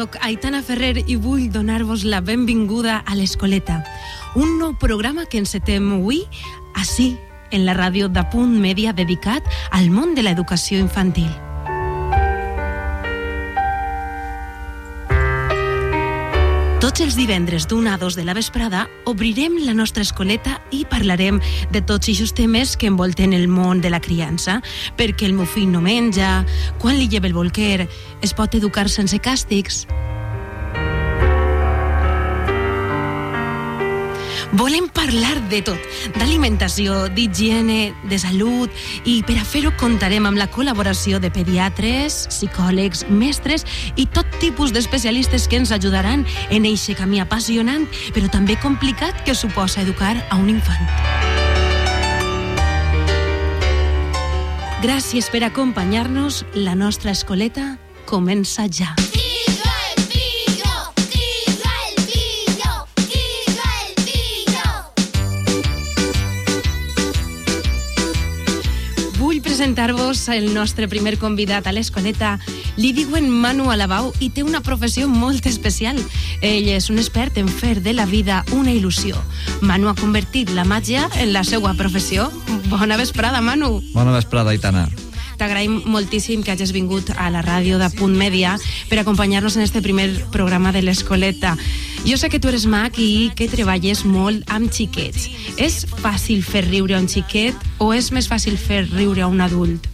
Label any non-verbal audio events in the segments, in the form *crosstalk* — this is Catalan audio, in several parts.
Soc Aitana Ferrer i vull donar-vos la benvinguda a l'Escoleta, un nou programa que encetem avui, així, en la ràdio de Punt Mèdia dedicat al món de l'educació infantil. Tots els divendres d'una a dos de la vesprada obrirem la nostra escoleta i parlarem de tots aquests temes que envolten el món de la criança, perquè el meu fill no menja, quan li lleva el bolquer, es pot educar sense càstigs, Volem parlar de tot, d'alimentació, d'higiene, de salut i per a fer-ho comptarem amb la col·laboració de pediatres, psicòlegs, mestres i tot tipus d'especialistes que ens ajudaran en eixe camí apassionant però també complicat que suposa educar a un infant. Gràcies per acompanyar-nos. La nostra escoleta comença ja. Tiro presentar-vos el nostre primer convidat a l'escoleta. Li diuen Manu Alabau i té una professió molt especial. Ell és un expert en fer de la vida una il·lusió. Manu ha convertit la màgia en la seva professió. Bona vesprada, Manu. Bona vesprada, Aitana. T'agraïm moltíssim que hagis vingut a la ràdio de Punt Mèdia per acompanyar-nos en este primer programa de l'Escoleta. Jo sé que tu eres mag i que treballes molt amb xiquets. És fàcil fer riure a un xiquet o és més fàcil fer riure a un adult?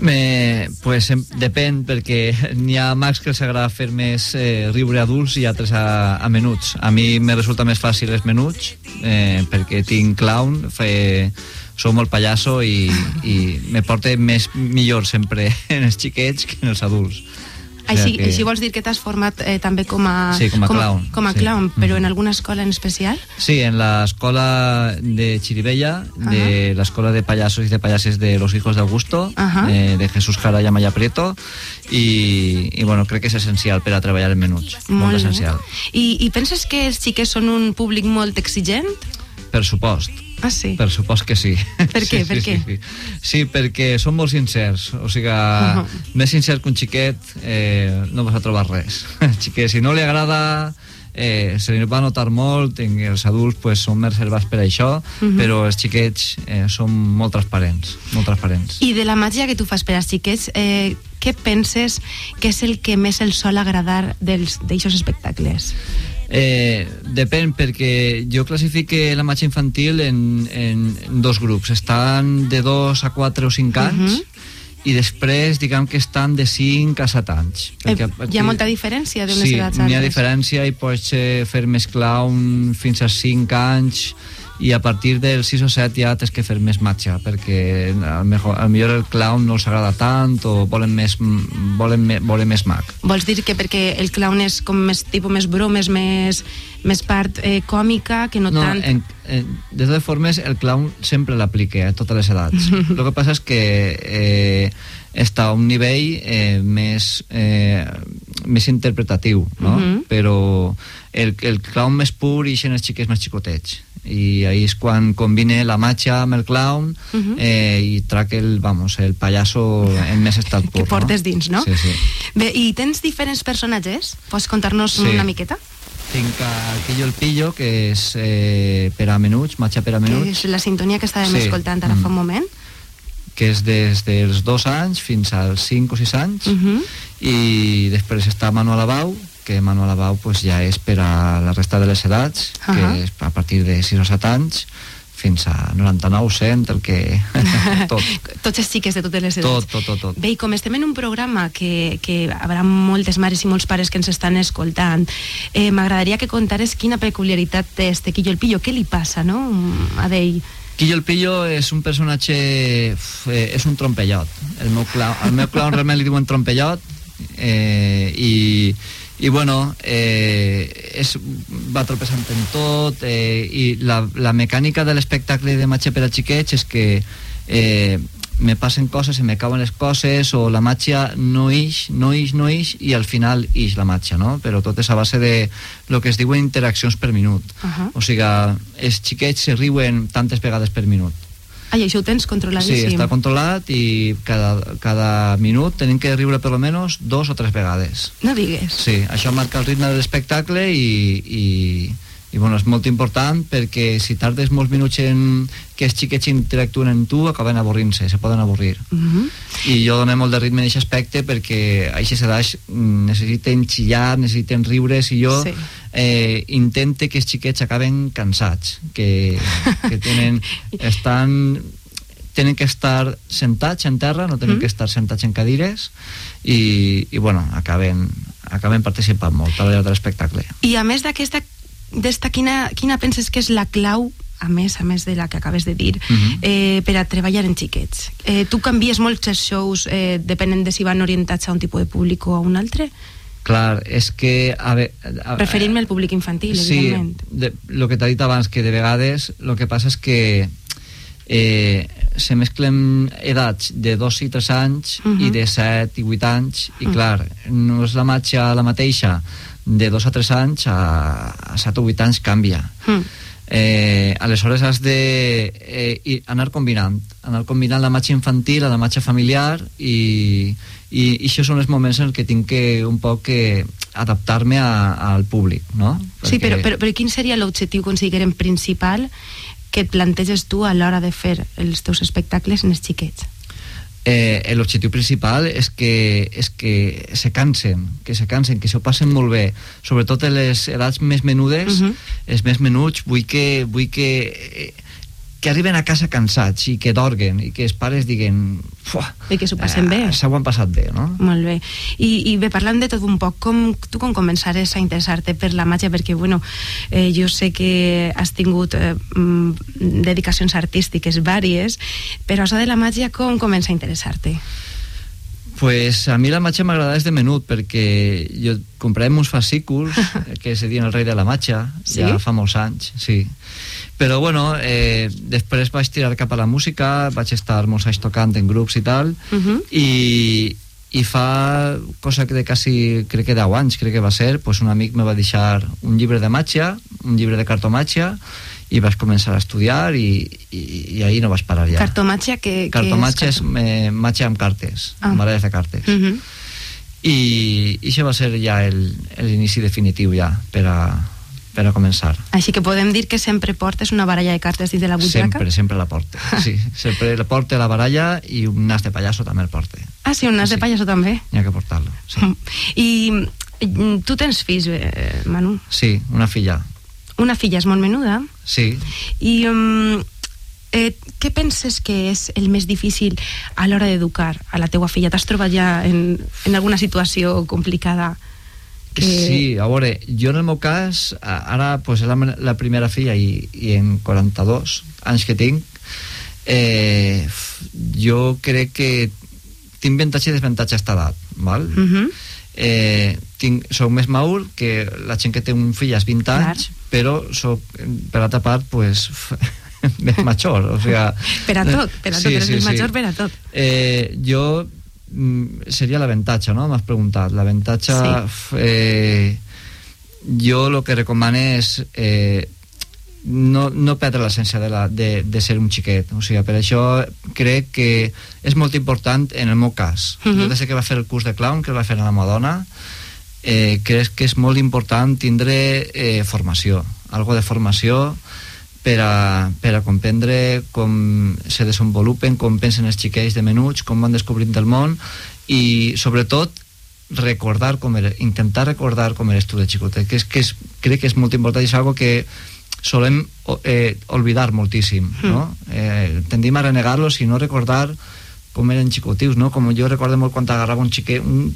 Me, pues, depèn, perquè n'hi ha mags que els agrada fer més eh, riure adults i altres a, a menuts. A mi me resulta més fàcil els menuts, eh, perquè tinc clown, fe, sou molt pallasso i, i me porta més millor sempre *laughs* en els xiquets que en els adults. Així, que- així vols dir que t'has format eh, també com a, Sí, com a clown, Com a sí. clown, però en alguna escola en especial? Sí, en la escuela de Chiribella, de la escuela de payasos y de payases de los hijos de Augusto, Ajá. eh, de Jesús Jara y Amaya Prieto, i, i bueno, crec que és essencial per a treballar en menuts, molt, bé. essencial. I, I penses que els xiquets són un públic molt exigent? Per supost, Ah, sí. per supost que sí. Per què? Sí, Per sí, què? Sí, sí. sí, perquè són molt sincers, o sigui, Ujú. més sincer que un xiquet eh, no vas a trobar res. El *laughs* xiquet, si no li agrada, eh, se li va notar molt, i els adults pues, són més reservats per això, Mhm. però els xiquets eh, són molt transparents, molt transparents. I de la màgia que tu fas per als xiquets, eh, què penses que és el que més els sol agradar d'aixòs espectacles? Eh, depèn, perquè jo classifique la màgia infantil en, en dos grups. Estan de 2 a 4 o 5 anys Mhm. i després, diguem que estan de 5 a 7 anys. Eh, Perquè a hi ha molta diferència d'unes sí, edats a n'hi ha diferència i pots fer més clown fins a 5 anys i a partir del 6 o 7 ja tens que fer més màgia perquè al millor, al millor el clown no els agrada tant o volen més, volen, me- volen més mag. Vols dir que perquè el clown és com més tipus més bromes, més, més part eh, còmica, que no, No, tant... en, en, de totes formes, el clown sempre l'aplica a totes les edats. *laughs* el que passa és que eh, està a un nivell eh, més, eh, més interpretatiu, no? Mhm. Però el, el clown més pur i els xiquets més xicotets. I ahí és quan combine la matxa amb el clown Mhm. eh, i trac el, vamos, el pallasso en més estat *laughs* pur. que portes dins, no? Sí, sí. Bé, i tens diferents personatges? Pots contar-nos Sí. una miqueta? Tinc a Quillo el Pillo, que és eh, per a menuts, matxa per a Que menuts. és la sintonia que estàvem Sí. escoltant ara fa un Mm. moment. que és des dels dos anys fins als 5 o 6 anys Uh -huh. i després està Manuel Abau que Manuel Abau pues, ja és per a la resta de les edats Ahà. que és a partir de 6 o 7 anys fins a 99, 100 el que... *laughs* tot, Tots els xiques de totes les edats. tot, tot, tot, tot. Bé, i com estem en un programa que, que haurà moltes mares i molts pares que ens estan escoltant, eh, m'agradaria que contares quina peculiaritat té este Quillo el Pillo, què li passa, no?, a d'ell. Quillo el Pillo és un personatge... Eh, és un trompellot. El meu clown, el meu clown realment li diuen trompellot eh, i, i bueno, eh, és, va tropezant en tot eh, i la, la mecànica de l'espectacle de matxa per a xiquets és que eh, me passen coses, se me cauen les coses o la màgia no ix, no ix, no ix i al final ix la màgia, no? Però tot és a base de lo que es diuen interaccions per minut. Ahà. O sigui, els xiquets se riuen tantes vegades per minut. Ai, això ho tens Sí, controladíssim. està controlat i cada, cada minut tenim que riure per almenys dos o tres vegades. No digues. Sí, això marca el ritme de l'espectacle i, i, i bueno, és molt important perquè si tardes molts minuts en que els xiquets interactuen amb tu acaben avorrint-se, se poden avorrir Mhm. I jo dono molt de ritme en aquest aspecte perquè a aquestes edats necessiten xillar, necessiten riures i jo Sí. eh, intente que els xiquets acaben cansats que, que tenen *laughs* estan tenen que estar sentats en terra, no tenen Mm. que estar sentats en cadires i, i bueno, acaben, acaben participant molt a l'hora de l'espectacle. I a més d'aquesta, quina, quina penses que és la clau a més, a més de la que acabes de dir, Mhm. eh, per a treballar en xiquets. Eh, tu canvies molts els shows eh, depenent de si van orientats a un tipus de públic o a un altre? Clar, és que... A ve, a, Referint-me al públic infantil, sí, evidentment. de, lo que t'ha dit abans, que de vegades el que passa és que eh, se mesclen edats de 2 i 3 anys Mhm. i de 7 i 8 anys i Mhm. clar, no és la matxa la mateixa de 2 a 3 anys a, a 7 o 8 anys canvia Mm. Eh, aleshores has de eh, anar combinant anar combinant la matxa infantil a la matxa familiar i, i, i això són els moments en què tinc que un poc que adaptar-me al públic no? Sí, Perquè- però, però, però quin seria l'objectiu, considerem, principal que et planteges tu a l'hora de fer els teus espectacles en els xiquets? Eh, l'objectiu principal és que, és que se cansen, que se cansen, que s'ho passen molt bé, sobretot en les edats més menudes, Mhm. els més menuts, vull que, vull que, eh, que arriben a casa cansats i que dorguen i que els pares diguen "Fuà, I que s'ho passen bé." eh, S'ho han passat bé, no? Molt bé. I, I bé, parlant de tot un poc, com, tu com començares a interessar-te per la màgia? Perquè, bueno, eh, jo sé que has tingut eh, mm, dedicacions artístiques vàries, però això de la màgia com comença a interessar-te? Pues a mi la matxa m'agrada des de menut perquè jo compràvem uns fascículs *laughs* que se diuen el rei de la matxa Sí? ja fa molts anys, sí però bueno, eh, després vaig tirar cap a la música vaig estar molts anys tocant en grups i tal Uh -huh. i, i fa cosa que de quasi crec que 10 anys crec que va ser pues un amic me va deixar un llibre de matxa un llibre de cartomatxa i vaig començar a estudiar i, i, i ahir no vaig parar ja Cartomàgia, que, que cartomatxa és, carto- eh, matxa amb cartes Ah. amb baralles de cartes Uh -huh. i, i això va ser ja el- l'inici definitiu ja per a, per a començar Així que podem dir que sempre portes una baralla de cartes dins de la butxaca? sempre, sempre la porte sí, sempre la porte la baralla i un nas de pallasso també el porte Ah, sí, un nas de Sí. pallasso també. n'hi ha que portar-lo sí. *laughs* I mm, tu tens fills, eh, Manu? sí, una filla Una filla és molt menuda. sí, I um, eh, què penses que és el més difícil a l'hora d'educar a la teua filla? T'has trobat ja en, en alguna situació complicada? Que... Sí, a veure, jo en el meu cas, ara pues, és la, la primera filla i, i en 42 anys que tinc, eh, jo crec que tinc avantatge i desavantatge a esta edat, val? Uh -huh. Eh, tinc, soc més maur que la gent que té un fill als 20 Clar. anys, però soc, per altra part, pues, *laughs* més major, o sea... *laughs* Per a tot, *laughs* per a tot, eres més major per a tot. Eh, jo mm, seria l'avantatge, no? M'has preguntat. L'avantatge... Sí. Eh, jo el que recomano és eh, no, no perdre l'essència de, la, de, de ser un xiquet. O sigui, per això crec que és molt important en el meu cas. Mhm. Jo des que va fer el curs de clown, que va fer a la Madonna, eh, crec que és molt important tindre eh, formació, algo de formació per a, per a comprendre com se desenvolupen, com pensen els xiquets de menuts, com van descobrint el món i sobretot recordar com era, intentar recordar com eres tu de xicotet, que, és, que és, crec que és molt important i és algo que solem eh, olvidar moltíssim, no? Eh, tendim a renegar-lo i no recordar com eren xicotius, no? Com jo recordo molt quan t'agarrava un, xiquet, un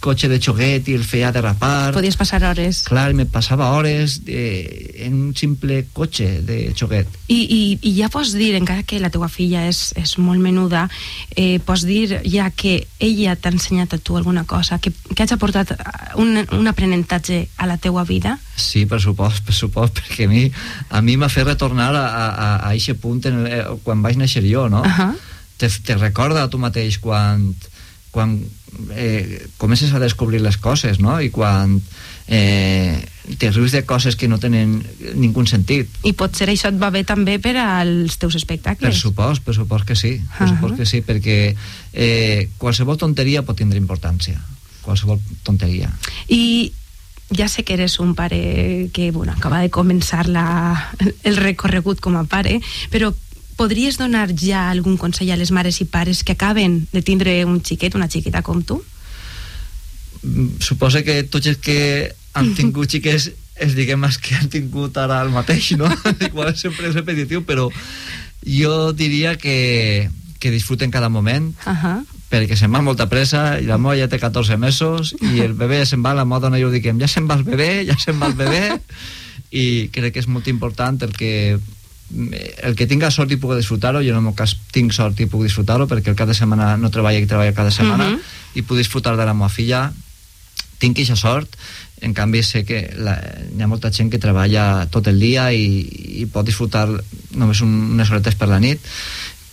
cotxe de xoguet i el feia derrapar. Podies passar hores. Clar, me passava hores eh, en un simple cotxe de xoguet. I, i, I ja pots dir, encara que la teua filla és, és molt menuda, eh, pots dir ja que ella t'ha ensenyat a tu alguna cosa, que, que hagi aportat un, un aprenentatge a la teua vida? Sí, per supost, per supost, *laughs* perquè a mi a mi m'ha fet retornar a, a, a, a punt en el, eh, quan vaig néixer jo, no? Ahà. Te, te recorda a tu mateix quan, quan eh, comences a descobrir les coses, no? I quan eh, te rius de coses que no tenen ningú sentit. I potser això et va bé també per als teus Per espectacles. supòs, per supòs que sí, per Ahà. supòs que sí, perquè eh, qualsevol tonteria pot tindre importància, qualsevol tonteria. I ja sé que eres un pare que bueno, acaba de començar la, el recorregut com a pare, però podries donar ja algun consell a les mares i pares que acaben de tindre un xiquet, una xiqueta com tu? Mm, Suposa que tots els que han *laughs* tingut xiques es diguem els que han tingut ara el mateix, no? *laughs* Igual sempre és repetitiu, però jo diria que, que disfruten cada moment, Ahà. perquè se'n va molta pressa i la moa ja té 14 mesos i el bebè se'n va, la moda no jo diguem ja se'n va el bebè, ja se'n va el bebè *laughs* i crec que és molt important el que el que tinga sort i pugui disfrutar-ho, jo en el meu cas tinc sort i puc disfrutar-ho perquè el cap de setmana no treballa i treballa cada setmana Mhm. i puc disfrutar de la meva filla tinc aquesta sort en canvi sé que la, hi ha molta gent que treballa tot el dia i, i pot disfrutar només un, unes horetes per la nit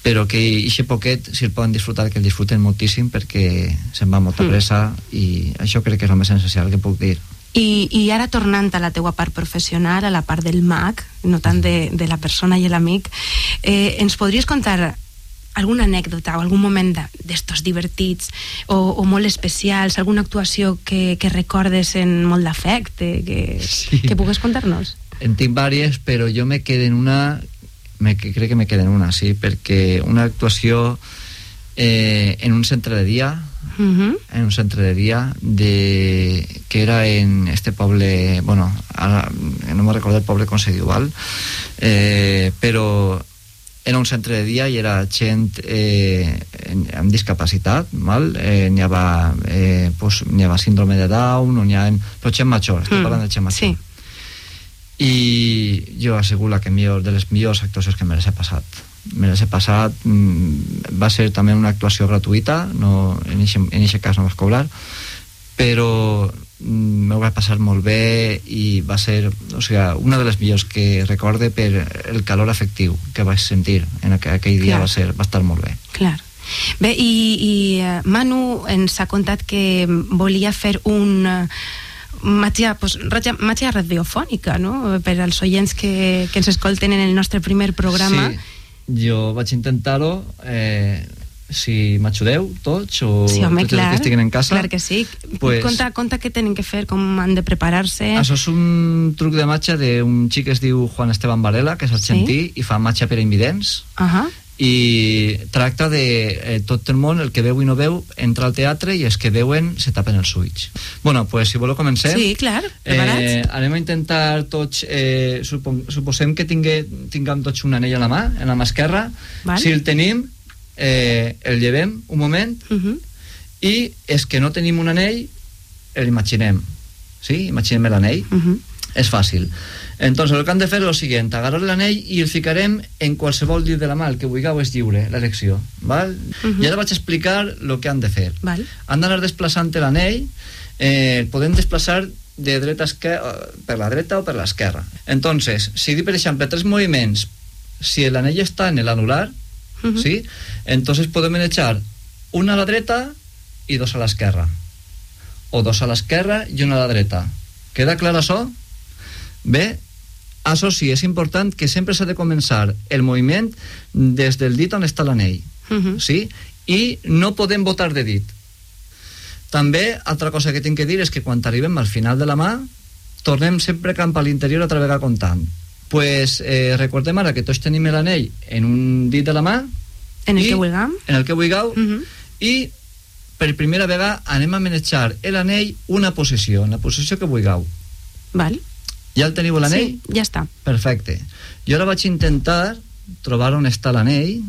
però que aquest poquet, si el poden disfrutar, que el disfruten moltíssim perquè se'n va molta Mm. pressa i això crec que és el més essencial que puc dir. I, I ara tornant a la teua part professional, a la part del mag, no tant de, de la persona i l'amic, eh, ens podries contar alguna anècdota o algun moment de- d'estos divertits o, o molt especials, alguna actuació que, que recordes en molt d'afecte, que, Sí. que pugues contar-nos? En tinc vàries, però jo me quedo en una me, crec que me quedo en una, sí, perquè una actuació eh, en un centre de dia Uh -huh. en un centre de dia de, que era en este poble bueno, ara no me recordo el poble com se diu val? Eh, però era un centre de dia i era gent eh, amb discapacitat val? Eh, n'hi havia, eh, pues, n'hi havia síndrome de Down n'hi ha però gent major, estic Mm, parlant de gent major sí. i jo asseguro que millor, de les millors actuacions que me les he passat me les he passat mm, va ser també una actuació gratuïta no, en aquest cas no vas cobrar però mm, m'ho vaig passar molt bé i va ser o sigui, una de les millors que recorde per el calor afectiu que vaig sentir en aqu aquell dia Clar. va, ser, va estar molt bé Clar. Bé, i, i eh, Manu ens ha contat que volia fer un eh, matxa, pues, ratxa, matxa radiofònica, no?, per als oients que, que ens escolten en el nostre primer programa. sí, jo vaig intentar-ho eh, si m'ajudeu tots o Sí, home, tots els clar, que estiguin en casa clar que sí. Pues- Conta, conta què tenen que fer, com han de preparar-se. Això és un truc de matxa d'un xic que es diu Juan Esteban Varela, que és argentí, i fa matxa per invidents, Ahà. I tracta de eh, tot el món, el que veu i no veu, entra al teatre i els que veuen se tapen els ulls. bueno, pues, si voleu comencem. Sí, clar, preparats. Eh, anem a intentar tots, eh, supon, suposem que tingue, tinguem tots un anell a la mà, en la mà esquerra. Val. Si el tenim, eh, el llevem un moment Uh -huh. i és que no tenim un anell, l'imaginem. Sí? Imaginem l'anell. Uh -huh. És fàcil. Entonces, el que han de fer és el següent, agarrar l'anell i el ficarem en qualsevol dit de la mà, el que vulgueu és lliure, l'elecció. Val? Mhm. I ara vaig explicar el que han de fer. Val. Han d'anar desplaçant l'anell, eh, podem desplaçar de dreta a esquerra, per la dreta o per l'esquerra. Entonces, si dic, per exemple, tres moviments, si l'anell està en l'anular, Uh -huh. ¿sí? Entonces podemos echar una a la dreta y dos a la esquerra. O dos a la esquerra y una a la dreta. Queda clar això? Bé, això sí, és important que sempre s'ha de començar el moviment des del dit on està l'anell. Uh -huh. Sí? I no podem votar de dit. També, altra cosa que tinc que dir és que quan arribem al final de la mà, tornem sempre cap a l'interior altra vegada comptant. pues, eh, recordem ara que tots tenim l'anell en un dit de la mà, En el I- que vulguem. en el que vulgueu, Uh -huh. i per primera vegada anem a manejar l'anell una posició, en la posició que vulgueu. Val. Ja el teniu l'anell? Sí, ja està. Perfecte. Jo ara vaig intentar trobar on està l'anell,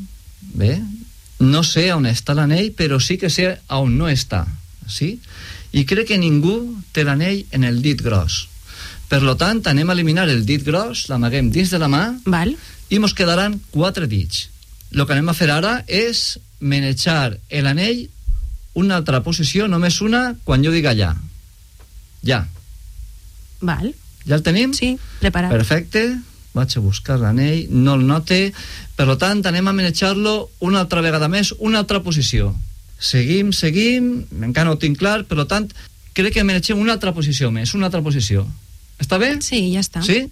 bé? No sé on està l'anell, però sí que sé on no està, sí? I crec que ningú té l'anell en el dit gros. Per lo tant, anem a eliminar el dit gros, l'amaguem dins de la mà Val. i mos quedaran quatre dits. El que anem a fer ara és manejar l'anell una altra posició, només una, quan jo diga ja. Ja. Val. Ja el tenim? Sí, preparat. Perfecte, vaig a buscar l'anell, no el note, per tant anem a manejar-lo una altra vegada més, una altra posició. Seguim, seguim, encara no ho tinc clar, per tant crec que manegem una altra posició més, una altra posició. Està bé? Sí, ja està. Sí?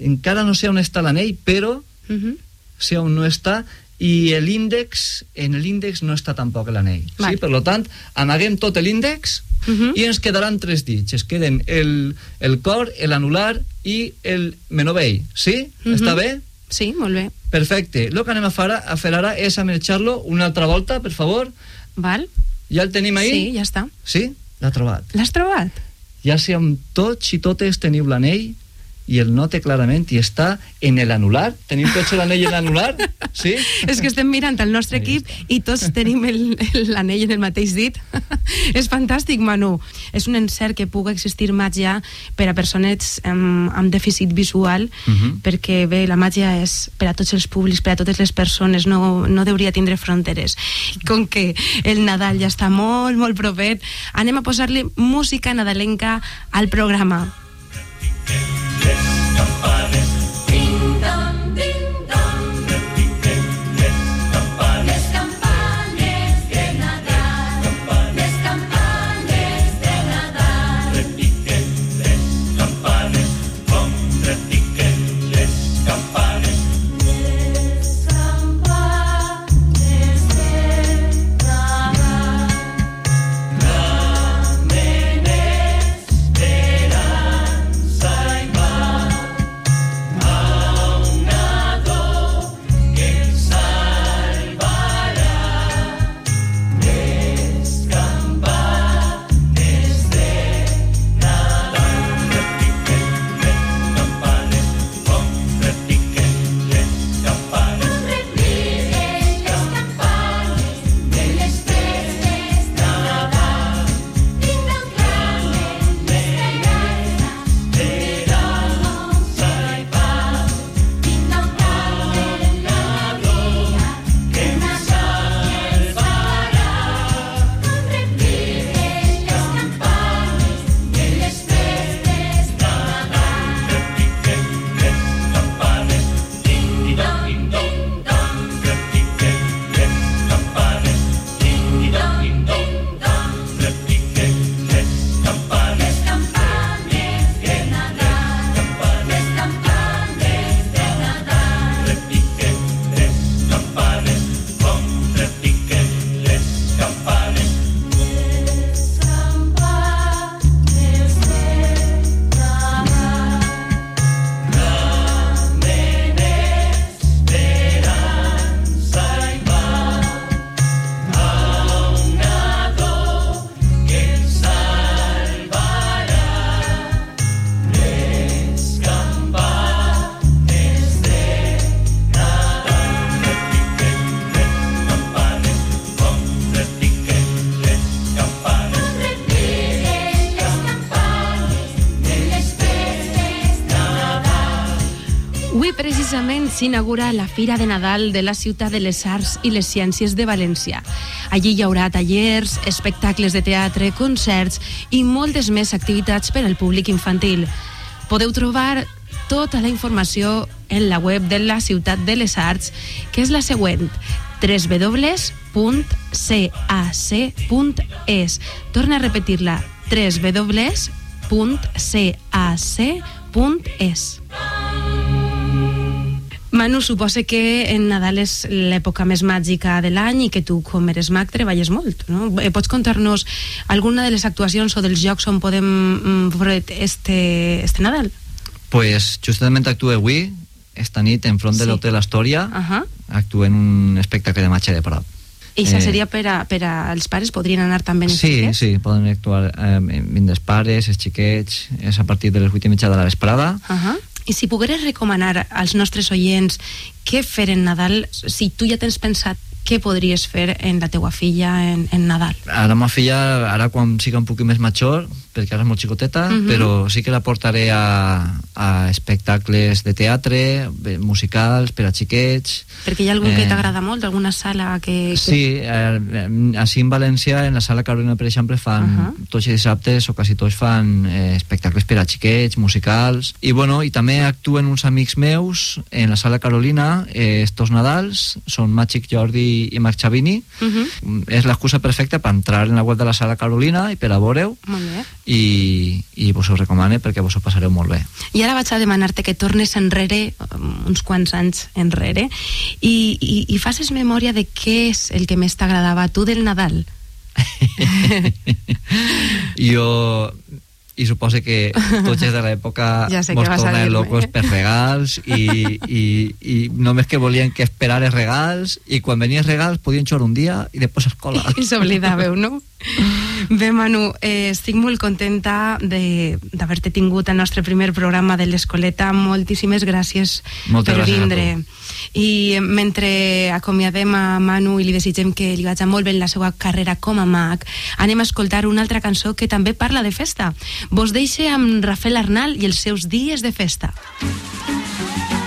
Encara no sé on està l'anell, però Mhm. sé on no està i l'índex, en l'índex no està tampoc l'anell. Vale. Sí? Per tant, amaguem tot l'índex Mhm. i ens quedaran tres dits. Es queden el, el cor, l'anular i el menovell. Sí? Mhm. Està bé? Sí, molt bé. Perfecte. El que anem a fer, a fer ara és amerxar-lo una altra volta, per favor. Val? Ja el tenim ahí? Sí, ja està. Sí? L'ha trobat. L'has trobat? Ja si amb tots i totes teniu l'anell i el note clarament i està en l'anular. Teniu tots *laughs* l'anell en l'anular? Sí? És que estem mirant el nostre Ahí equip i tots tenim el- el- l'anell en el mateix dit. *laughs* és fantàstic, Manu. És un encert que pugui existir màgia per a persones amb, amb dèficit visual, Mhm. perquè bé, la màgia és per a tots els públics, per a totes les persones, no, no hauria tindre fronteres. I com que el Nadal ja està molt, molt propet, anem a posar-li música nadalenca al programa. Descampares s'inaugura la Fira de Nadal de la Ciutat de les Arts i les Ciències de València. Allí hi haurà tallers, espectacles de teatre, concerts i moltes més activitats per al públic infantil. Podeu trobar tota la informació en la web de la Ciutat de les Arts, que és la següent www.cac.es Torna a repetir-la www.cac.es Manu, suposa que en Nadal és l'època més màgica de l'any i que tu, com eres mag, treballes molt, no? Eh, Pots contar-nos alguna de les actuacions o dels jocs on podem mm, veure este, este Nadal? Pues justament actue avui, esta nit, enfront de Sí. l'Hotel Astoria, Ahà. actue en un espectacle de matxa de prop. I això Eh, seria per a, per a els pares? Podrien anar també els Sí, xiquets? sí, poden actuar eh, vindre els pares, els xiquets, és a partir de les 8 i mitja de la vesprada. Ahà. I si pogueres recomanar als nostres oients què fer en Nadal, si tu ja tens pensat què podries fer en la teua filla en, en Nadal? Ara ma filla, ara quan siga un poquet més major, perquè ara és molt xicoteta, Mhm. però sí que la portaré a, a espectacles de teatre, musicals, per a xiquets. Perquè hi ha algun que Eh, t'agrada molt, alguna sala que... que... Sí, eh, així en València, en la sala Carolina, per exemple, fan uh. -huh. tots els dissabtes o quasi tots fan eh, espectacles per a xiquets, musicals, i bueno, i també actuen uns amics meus en la sala Carolina eh, estos Nadals, són Màgic Jordi i Marc Xavini, Uh -huh. Mm, és l'excusa perfecta per entrar en la web de la sala Carolina i per a veure-ho Molt bé. I, i vos ho recomane perquè vos ho passareu molt bé. I ara vaig a demanar-te que tornes enrere, um, uns quants anys enrere, i, i, i faces memòria de què és el que més t'agradava a tu del Nadal. *laughs* jo i suposo que tots de l'època *laughs* Ja mos tornen locos per regals i, i, i només que volien que esperar els regals i quan venien els regals podien xor un dia i després a escola I s'oblidàveu, no? *laughs* Bé, Manu, eh, estic molt contenta de- d'haver-te tingut al nostre primer programa de l'Escoleta. Moltíssimes gràcies Moltes per gràcies vindre. I mentre acomiadem a Manu i li desitgem que li vagi molt bé en la seva carrera com a mag, anem a escoltar una altra cançó que també parla de festa. Vos deixe amb Rafael Arnal i els seus dies de festa. i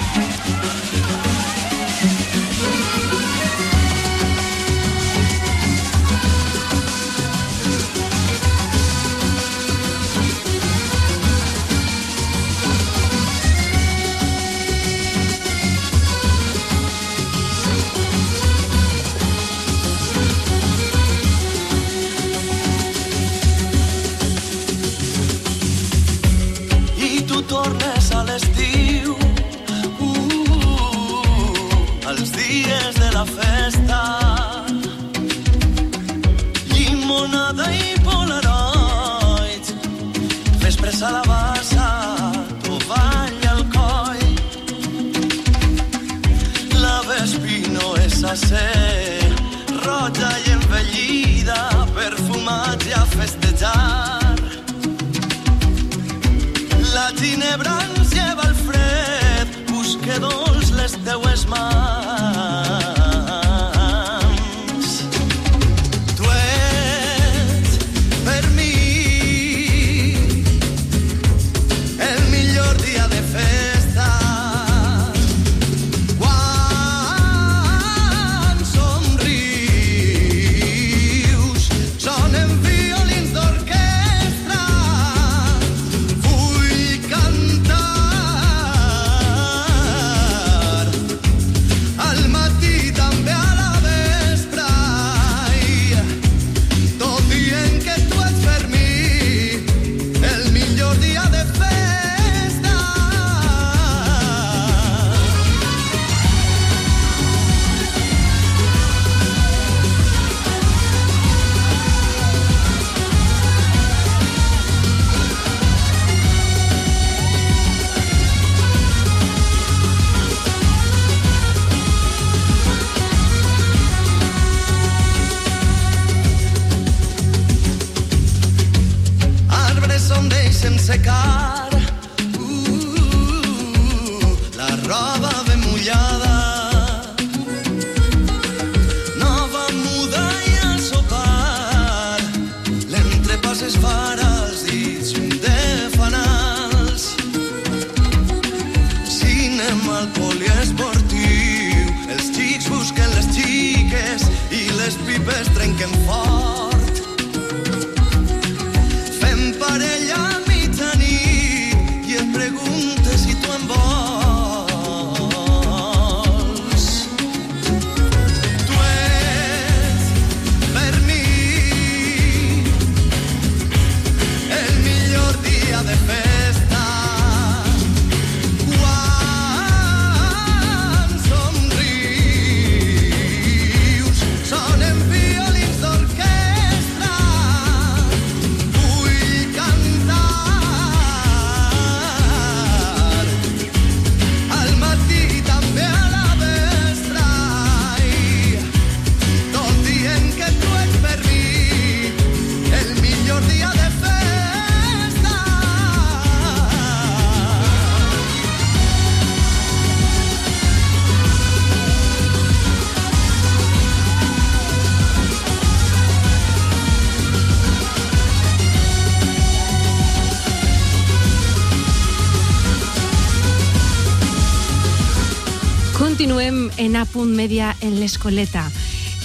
en A Punt Mèdia en l'Escoleta,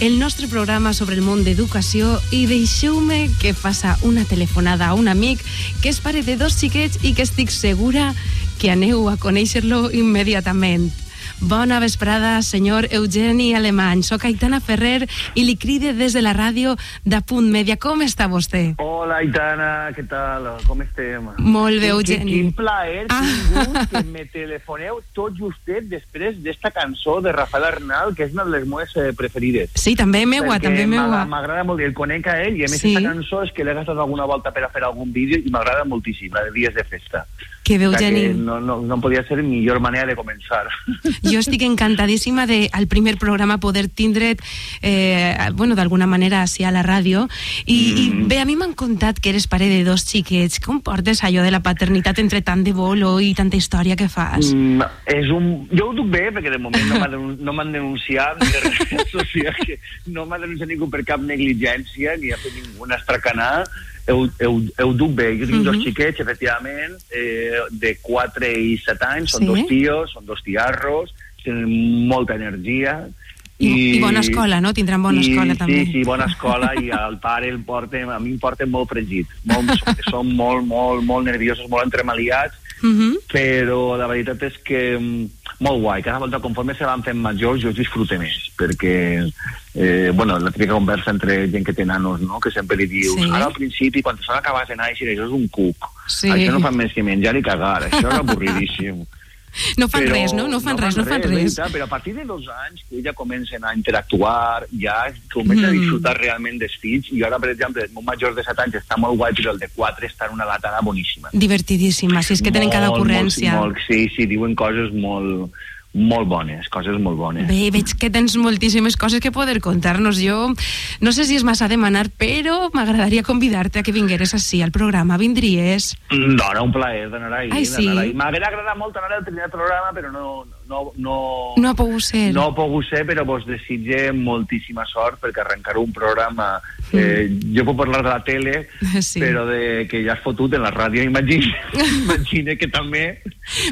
el nostre programa sobre el món d'educació i deixeu-me que faça una telefonada a un amic que és pare de dos xiquets i que estic segura que aneu a conèixer-lo immediatament. Bona vesprada, senyor Eugeni Alemany. Soc Aitana Ferrer i li cride des de la ràdio de Punt Mèdia. Com està vostè? Hola, Aitana, què tal? Com estem? Molt bé, Quin- Eugeni. Quin plaer Ah. que me telefoneu tot justet després d'esta cançó de Rafael Arnal, que és una de les meves eh, preferides. Sí, també meua, Perquè també meua. m'agrada- M'agrada molt, i el conec a ell, i a més Sí. aquesta cançó és que l'he gastat alguna volta per a fer algun vídeo i m'agrada moltíssim, la de Dies de Festa. Que bé, O sea que no, no, no podia ser millor manera de començar. *laughs* Jo estic encantadíssima de al primer programa poder tindre't eh, bueno, d'alguna manera així a la ràdio i, i Mm. bé, a mi m'han contat que eres pare de dos xiquets com portes allò de la paternitat entre tant de bolo i tanta història que fas? Mm, és un... Jo ho duc bé, perquè de moment no m'ha denun- no m'han denunciat, res, *laughs* o sigui que no m'ha denunciat ningú per cap negligència, ni ha fet ningú estracanar, heu, heu, heu duc bé. Jo tinc Mhm. dos xiquets, efectivament, eh, de 4 i 7 anys, són Sí. dos tios, són dos tiarros, tenen molta energia, I, I bona escola, no? Tindran bona i, escola, també. Sí, sí, bona escola i el pare el porta, a mi em porten molt fregit. Molt, som molt, molt, molt nerviosos, molt entremaliats, Mhm. però la veritat és que mm, molt guai, cada volta conforme se van fent majors jo els disfrute més, perquè eh, bueno, la típica conversa entre gent que té nanos, no? que sempre li dius Sí. ara al principi, quan són acabats de néixer, això és un cuc, Sí. això no fan més que menjar i cagar, això és avorridíssim. *laughs* No fan Però res, no? No fan res, no fan res. veritat, però a partir de dos anys que ja comencen a interactuar, ja comencen a Mm. disfrutar realment dels fills, i ara, per exemple, el meu major de 7 anys està molt guai, però el de 4 està en una latada boníssima. Divertidíssima, si és que tenen cada Molt, ocurrència. Molt, molt, sí, sí, diuen coses molt, molt bones, coses molt bones. Bé, veig que tens moltíssimes coses que poder contar-nos. Jo no sé si és massa demanar, però m'agradaria convidar-te a que vingueres així al programa. Vindries? No, era un plaer d'anar ahí. Ai, sí? M'hauria agradat molt anar al primer programa, però no, no, no, No ha pogut ser. No ha pogut ser, però vos desitge moltíssima sort perquè arrencar un programa... Eh, jo puc parlar de la tele, *laughs* Sí. però de que ja has fotut en la ràdio, imagina, *laughs* imagina que també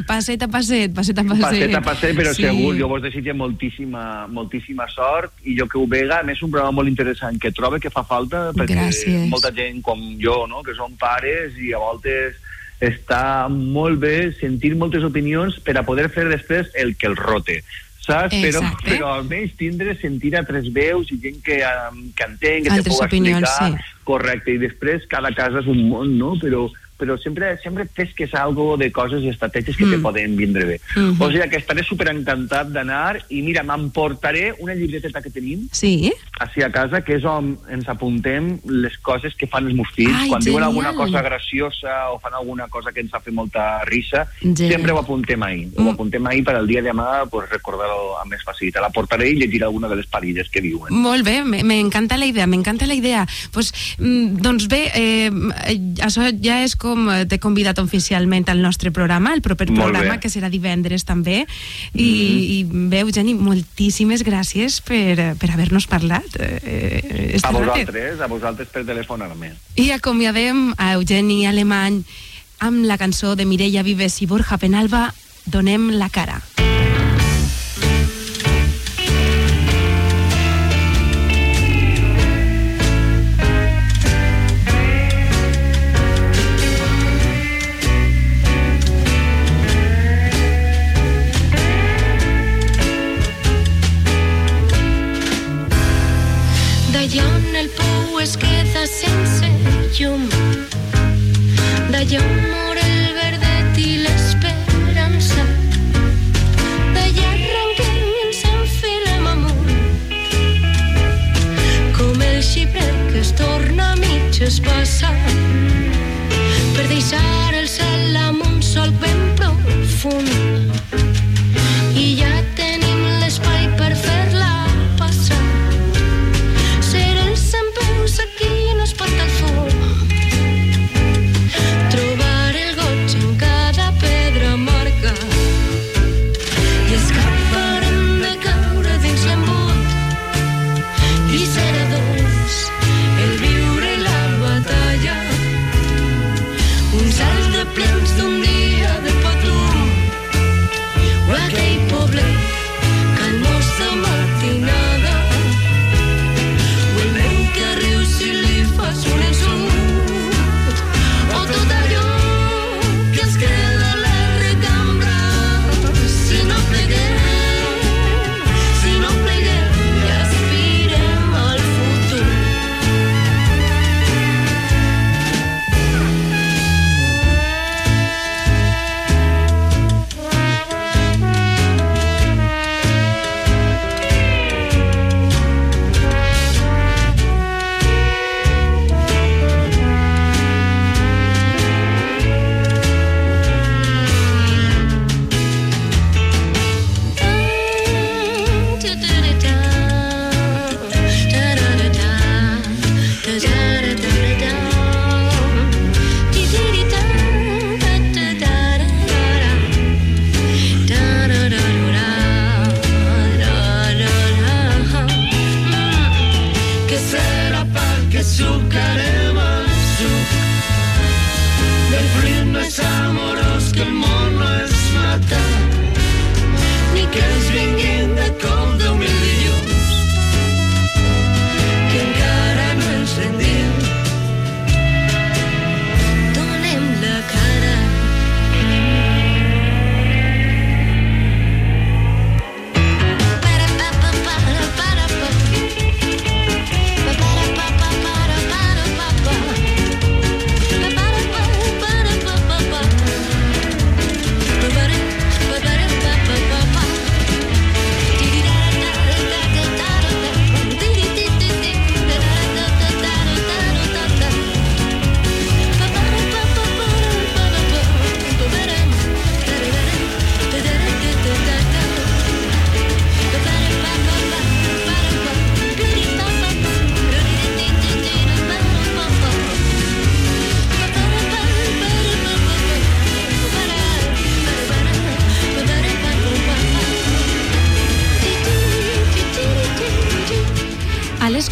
Passet a passet, passet a passet. passet a passet, però Sí. segur, jo vos desitge moltíssima, moltíssima sort i jo que ho vega, a més un programa molt interessant que trobe que fa falta perquè Gràcies. molta gent com jo, no?, que som pares i a voltes està molt bé sentir moltes opinions per a poder fer després el que el rote saps? Però, Exacte. però almenys tindre, sentir a tres veus i gent que, um, que entén, que te Altres pugui opinions, explicar. sí. Correcte, i després cada casa és un món, no? Però, però sempre, sempre pesques algo de coses i estratègies que te Mm. poden vindre bé. Mhm. O sigui que estaré superencantat d'anar i mira, m'emportaré una llibreteta que tenim Sí? així a casa, que és on ens apuntem les coses que fan els meus fills. Ai, Quan diuen genial. alguna cosa graciosa o fan alguna cosa que ens fa fer molta risa, Genial. sempre ho apuntem ahí. Mm. Ho apuntem ahí per al dia de demà pues, recordar-ho amb més facilitat. La portaré i llegiré alguna de les parilles que diuen. Molt bé, me- m'encanta la idea, m'encanta la idea. Pues, mm, doncs bé, eh, eh, això ja és com eh, t'he convidat oficialment al nostre programa, el proper Molt programa, bé. que serà divendres també. I, i bé, Eugeni, moltíssimes gràcies per, eh, per haver-nos parlat. Eh, A vosaltres, a vosaltres per telefonar-me. I acomiadem a Eugeni Alemany amb la cançó de Mireia Vives i Borja Penalba, Donem la cara. D'allà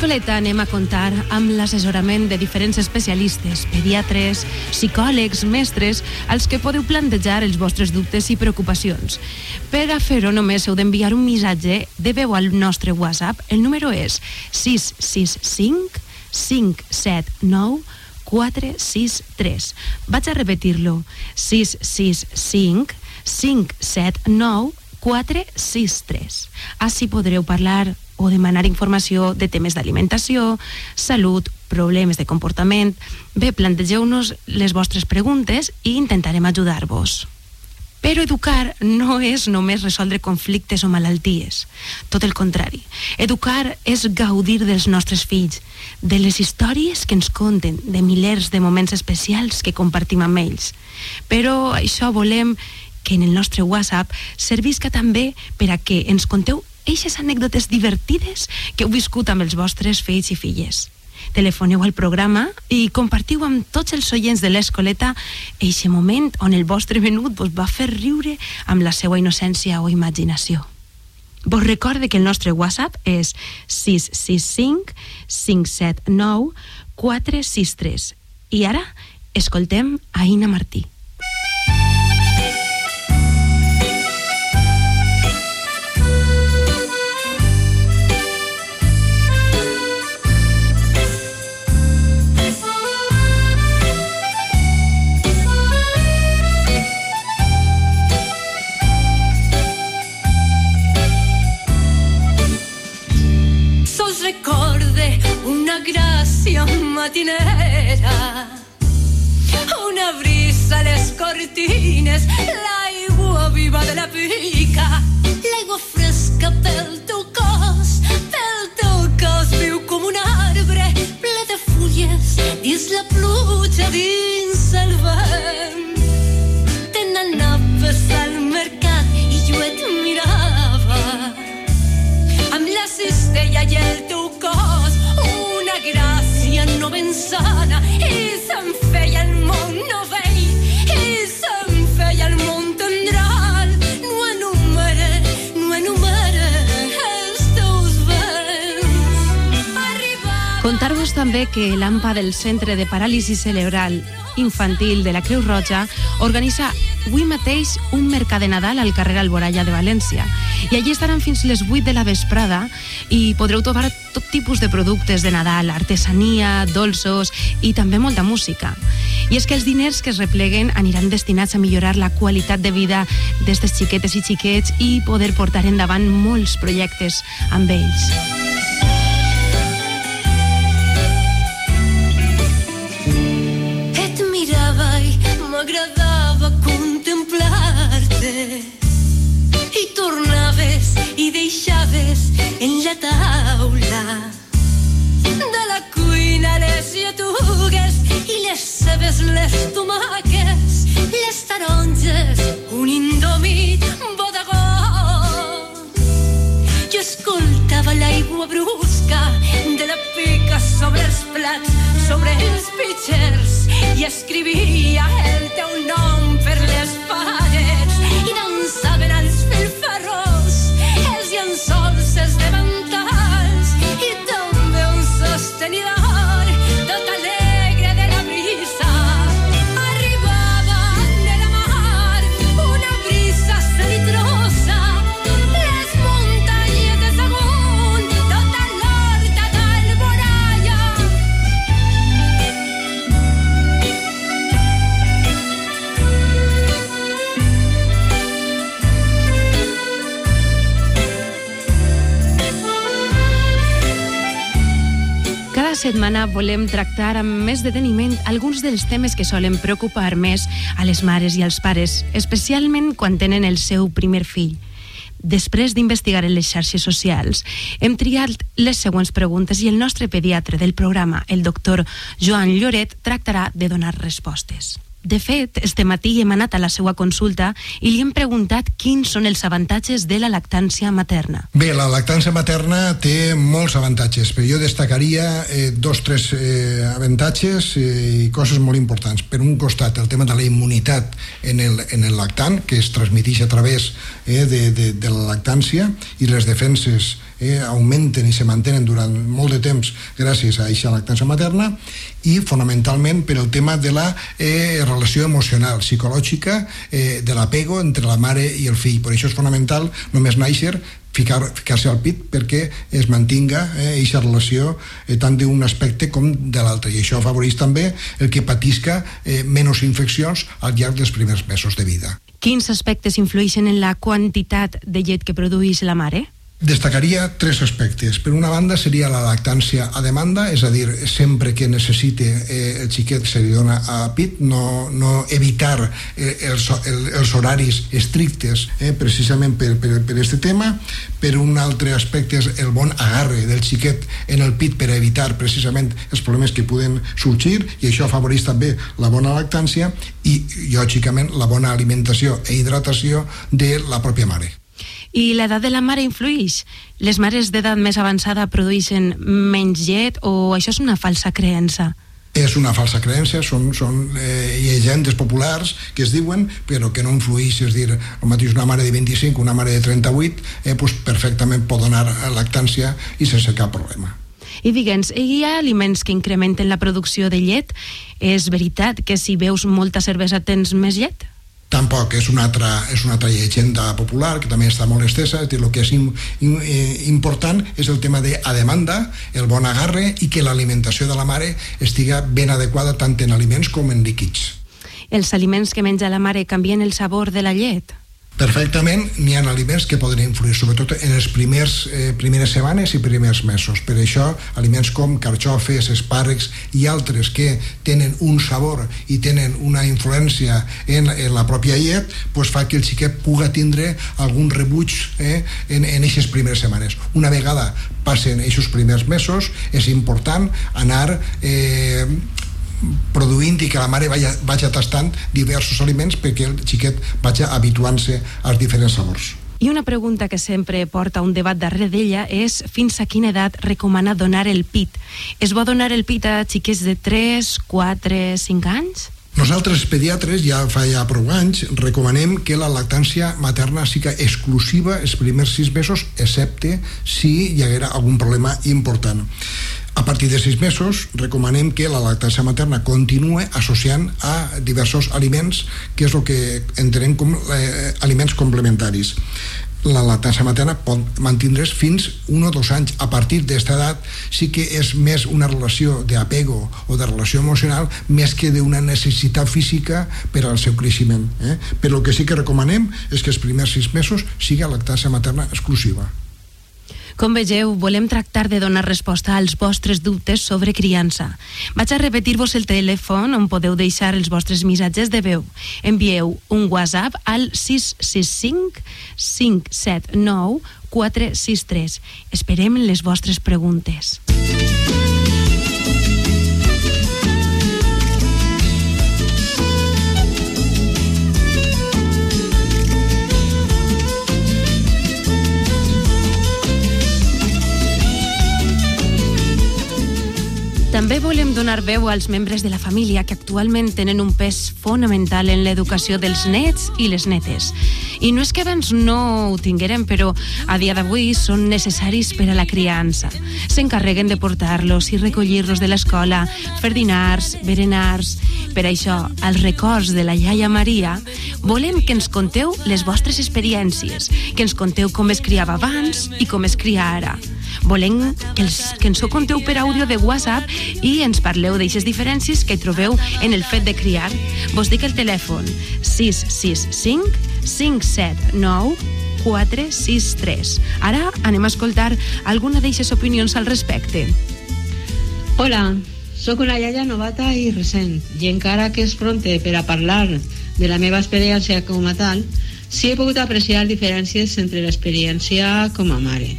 l'escoleta anem a comptar amb l'assessorament de diferents especialistes, pediatres, psicòlegs, mestres, als que podeu plantejar els vostres dubtes i preocupacions. Per a fer-ho només heu d'enviar un missatge de veu al nostre WhatsApp. El número és 665 579 463. Vaig a repetir-lo. 665 579 463. Així podreu parlar o demanar informació de temes d'alimentació, salut, problemes de comportament. Bé, plantegeu-nos les vostres preguntes i intentarem ajudar-vos. Però educar no és només resoldre conflictes o malalties. Tot el contrari. Educar és gaudir dels nostres fills, de les històries que ens conten, de milers de moments especials que compartim amb ells. Però això volem que en el nostre WhatsApp servisca també per a que ens conteu eixes anècdotes divertides que heu viscut amb els vostres fills i filles. Telefoneu al programa i compartiu amb tots els oients de l'escoleta eixe moment on el vostre menut vos va fer riure amb la seva innocència o imaginació. Vos recorde que el nostre WhatsApp és 665 579 463. I ara escoltem a Ina Martí. Una gràcia matinera. Una brisa a les cortines. L'aigua viva de la pica. L'aigua fresca pel teu cos. Pel teu cos viu com un arbre ple de fulles. Dins la pluja dins el vent. Te n'anaves al mercat i jo et mirava. Amb la cistella i el teu cos una gràcia no ben sana i se'm també que l'AMPA del Centre de Paràlisi Cerebral Infantil de la Creu Roja organitza avui mateix un mercat de Nadal al carrer Alboraya de València. I allí estaran fins les 8 de la vesprada i podreu trobar tot tipus de productes de Nadal, artesania, dolços i també molta música. I és que els diners que es repleguen aniran destinats a millorar la qualitat de vida d'estes xiquetes i xiquets i poder portar endavant molts projectes amb ells. M'agradava contemplar-te. I tornaves i deixaves en la taula de la cuina les lletugues i les cebes, les tomàquets, les taronges, un indomit bodegó. Jo escoltava l'aigua brusca de la pica sobre els plats, sobre els pitxers setmana volem tractar amb més deteniment alguns dels temes que solen preocupar més a les mares i als pares, especialment quan tenen el seu primer fill. Després d'investigar en les xarxes socials, hem triat les següents preguntes i el nostre pediatre del programa, el doctor Joan Lloret, tractarà de donar respostes. De fet, este matí hem anat a la seva consulta i li hem preguntat quins són els avantatges de la lactància materna. Bé, la lactància materna té molts avantatges, però jo destacaria eh, dos, tres eh, avantatges eh, i coses molt importants. Per un costat, el tema de la immunitat en el, en el lactant, que es transmeteix a través eh, de, de, de la lactància, i les defenses eh, augmenten i se mantenen durant molt de temps gràcies a aquesta lactància materna i fonamentalment per el tema de la eh, relació emocional, psicològica, eh, de l'apego entre la mare i el fill. Per això és fonamental només néixer ficar, ficar-se al pit perquè es mantinga aquesta eh, relació eh, tant d'un aspecte com de l'altre i això afavoreix també el que patisca eh, menys infeccions al llarg dels primers mesos de vida. Quins aspectes influeixen en la quantitat de llet que produeix la mare? Destacaria tres aspectes. Per una banda seria la lactància a demanda, és a dir, sempre que necessite eh, el xiquet se li dona a pit, no, no evitar eh, els, el, els horaris estrictes eh, precisament per, per, per este tema. Per un altre aspecte és el bon agarre del xiquet en el pit per evitar precisament els problemes que poden sorgir i això afavoreix també la bona lactància i, lògicament, la bona alimentació e hidratació de la pròpia mare. I l'edat de la mare influeix? Les mares d'edat més avançada produeixen menys llet o això és una falsa creença? és una falsa creença, són, són eh, llegendes populars que es diuen, però que no influeix, és dir, el mateix una mare de 25, una mare de 38, eh, pues perfectament pot donar lactància i sense cap problema. I digue'ns, hi ha aliments que incrementen la producció de llet? És veritat que si beus molta cervesa tens més llet? Tampoc és una altra, és una altra llegenda popular que també està molt estesa, és dir, el que és im, im, eh, important és el tema de a demanda, el bon agarre i que l'alimentació de la mare estiga ben adequada tant en aliments com en líquids. Els aliments que menja la mare canvien el sabor de la llet? Perfectament, n'hi ha aliments que poden influir, sobretot en les primers, eh, primeres setmanes i primers mesos. Per això, aliments com carxofes, espàrrecs i altres que tenen un sabor i tenen una influència en, en la pròpia llet, pues fa que el xiquet puga tindre algun rebuig eh, en, en aquestes primeres setmanes. Una vegada passen aquests primers mesos, és important anar eh, produint i que la mare vagi, vagi tastant diversos aliments perquè el xiquet vagi habituant-se als diferents sabors. I una pregunta que sempre porta un debat darrere d'ella és fins a quina edat recomana donar el pit. Es va donar el pit a xiquets de 3, 4, 5 anys? Nosaltres, pediatres, ja fa ja prou anys, recomanem que la lactància materna sigui exclusiva els primers sis mesos, excepte si hi haguera algun problema important. A partir de sis mesos, recomanem que la lactància materna continue associant a diversos aliments, que és el que entenem com eh, aliments complementaris. La lactància materna pot mantindre's fins un o dos anys. A partir d'esta edat sí que és més una relació d'apego o de relació emocional més que d'una necessitat física per al seu creixement. Eh? Però el que sí que recomanem és que els primers sis mesos sigui lactància materna exclusiva. Com vegeu, volem tractar de donar resposta als vostres dubtes sobre criança. Vaig a repetir-vos el telèfon on podeu deixar els vostres missatges de veu. Envieu un WhatsApp al 665 579 463. Esperem les vostres preguntes. També volem donar veu als membres de la família que actualment tenen un pes fonamental en l'educació dels nets i les netes. I no és que abans no ho tinguérem, però a dia d'avui són necessaris per a la criança. S'encarreguen de portar-los i recollir-los de l'escola, fer dinars, berenars... Per això, als records de la iaia Maria, volem que ens conteu les vostres experiències, que ens conteu com es criava abans i com es cria ara. Volem que, els, que ens ho conteu per àudio de WhatsApp i ens parleu d'aixes diferències que trobeu en el fet de criar. Vos dic el telèfon 665 579 463. Ara anem a escoltar alguna d'eixes opinions al respecte. Hola, sóc una iaia novata i recent, i encara que és pronte per a parlar de la meva experiència com a tal, sí he pogut apreciar diferències entre l'experiència com a mare.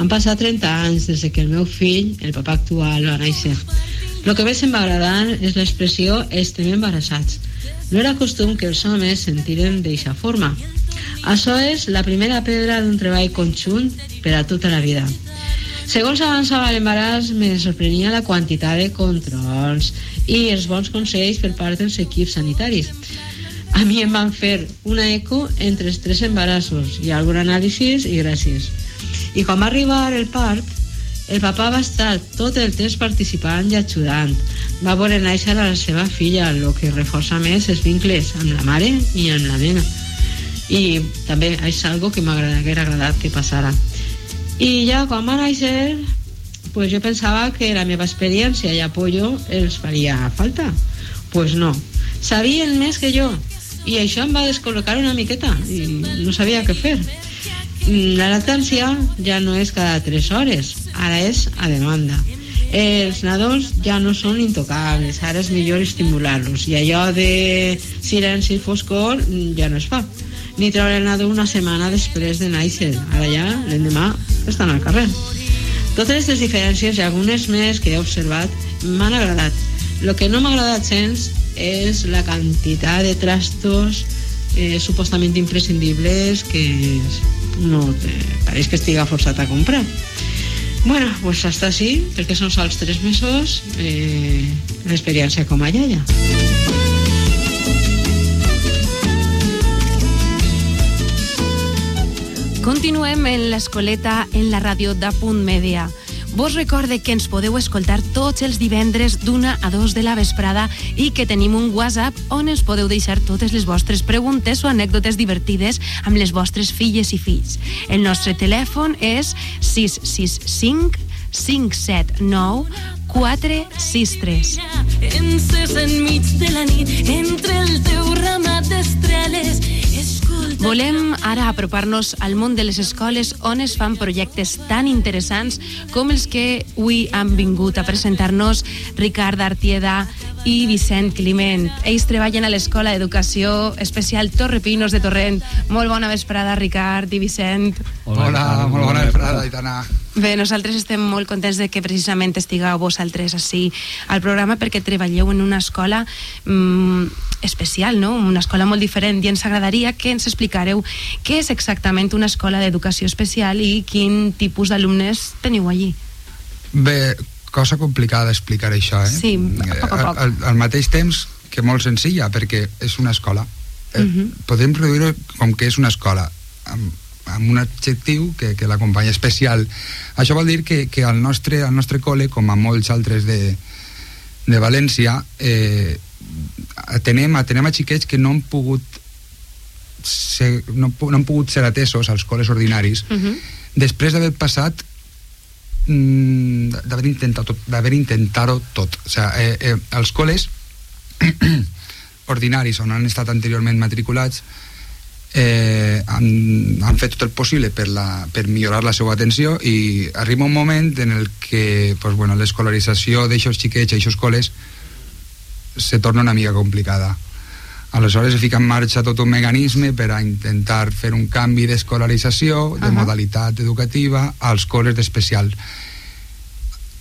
Han passat 30 anys des que el meu fill, el papa actual, va néixer. El que més em va agradar és l'expressió estem embarassats. No era costum que els homes sentiren d'eixa forma. Això és la primera pedra d'un treball conjunt per a tota la vida. Segons avançava l'embaràs, me sorprenia la quantitat de controls i els bons consells per part dels equips sanitaris. A mi em van fer una eco entre els tres embarassos i algun anàlisi i gràcies. I quan va arribar el part, el papà va estar tot el temps participant i ajudant. Va voler néixer a la seva filla, el que reforça més els vincles amb la mare i amb la nena. I també és algo que m'haguera agradat que passara. I ja quan va néixer, pues jo pensava que la meva experiència i apoyo els faria falta. Pues no. Sabien més que jo i això em va descol·locar una miqueta i no sabia què fer. La latència ja no és cada 3 hores, ara és a demanda. Els nadons ja no són intocables, ara és millor estimular-los i allò de silenci i foscor mm, ja no es fa. Ni treure el nadó una setmana després de néixer, ara ja l'endemà estan al carrer. Totes aquestes diferències i algunes més que he observat m'han agradat. El que no m'ha agradat gens és la quantitat de trastos eh, supostament imprescindibles que no te, pareix que estiga forçat a comprar. Bueno, pues hasta així, perquè són sols tres mesos, eh, l'experiència com a iaia. Continuem en l'escoleta en la ràdio de Punt Mèdia. Vos recorde que ens podeu escoltar tots els divendres d'una a dos de la vesprada i que tenim un WhatsApp on ens podeu deixar totes les vostres preguntes o anècdotes divertides amb les vostres filles i fills. El nostre telèfon és 665 579 463. Ences enmig de la nit, entre el teu ramat d'estreles. Volem ara apropar-nos al món de les escoles on es fan projectes tan interessants com els que avui han vingut a presentar-nos Ricard Artieda i Vicent Climent. Ells treballen a l'Escola d'Educació Especial Torrepinos de Torrent. Molt bona vesprada, Ricard i Vicent. Hola, molt bona vesprada, Aitana. Bé, nosaltres estem molt contents de que precisament estigueu vosaltres així al programa perquè treballeu en una escola mm, especial, no? una escola molt diferent i ens agradaria que ens explicareu què és exactament una escola d'educació especial i quin tipus d'alumnes teniu allí. Bé, cosa complicada explicar això, eh? Sí, a poc a poc. Al, al mateix temps que molt senzilla, perquè és una escola. Eh, Mhm. Podem reduir-ho com que és una escola, amb, amb un adjectiu que, que l'acompanya especial. Això vol dir que, que al, nostre, al nostre col·le, com a molts altres de, de València, eh, atenem, atenem a xiquets que no han pogut ser, no, no han pogut ser atesos als col·les ordinaris Uh -huh. després d'haver passat mm, d'haver intentat tot, d'haver intentar-ho tot. O sigui, eh, eh, els col·les *clears throat* ordinaris on han estat anteriorment matriculats eh, han, han fet tot el possible per, la, per millorar la seva atenció i arriba un moment en el que pues, bueno, l'escolarització d'aixòs xiquets, d'aixòs col·les se torna una mica complicada aleshores es fica en marxa tot un mecanisme per a intentar fer un canvi d'escolarització, de Ahà. modalitat educativa als col·les d'especial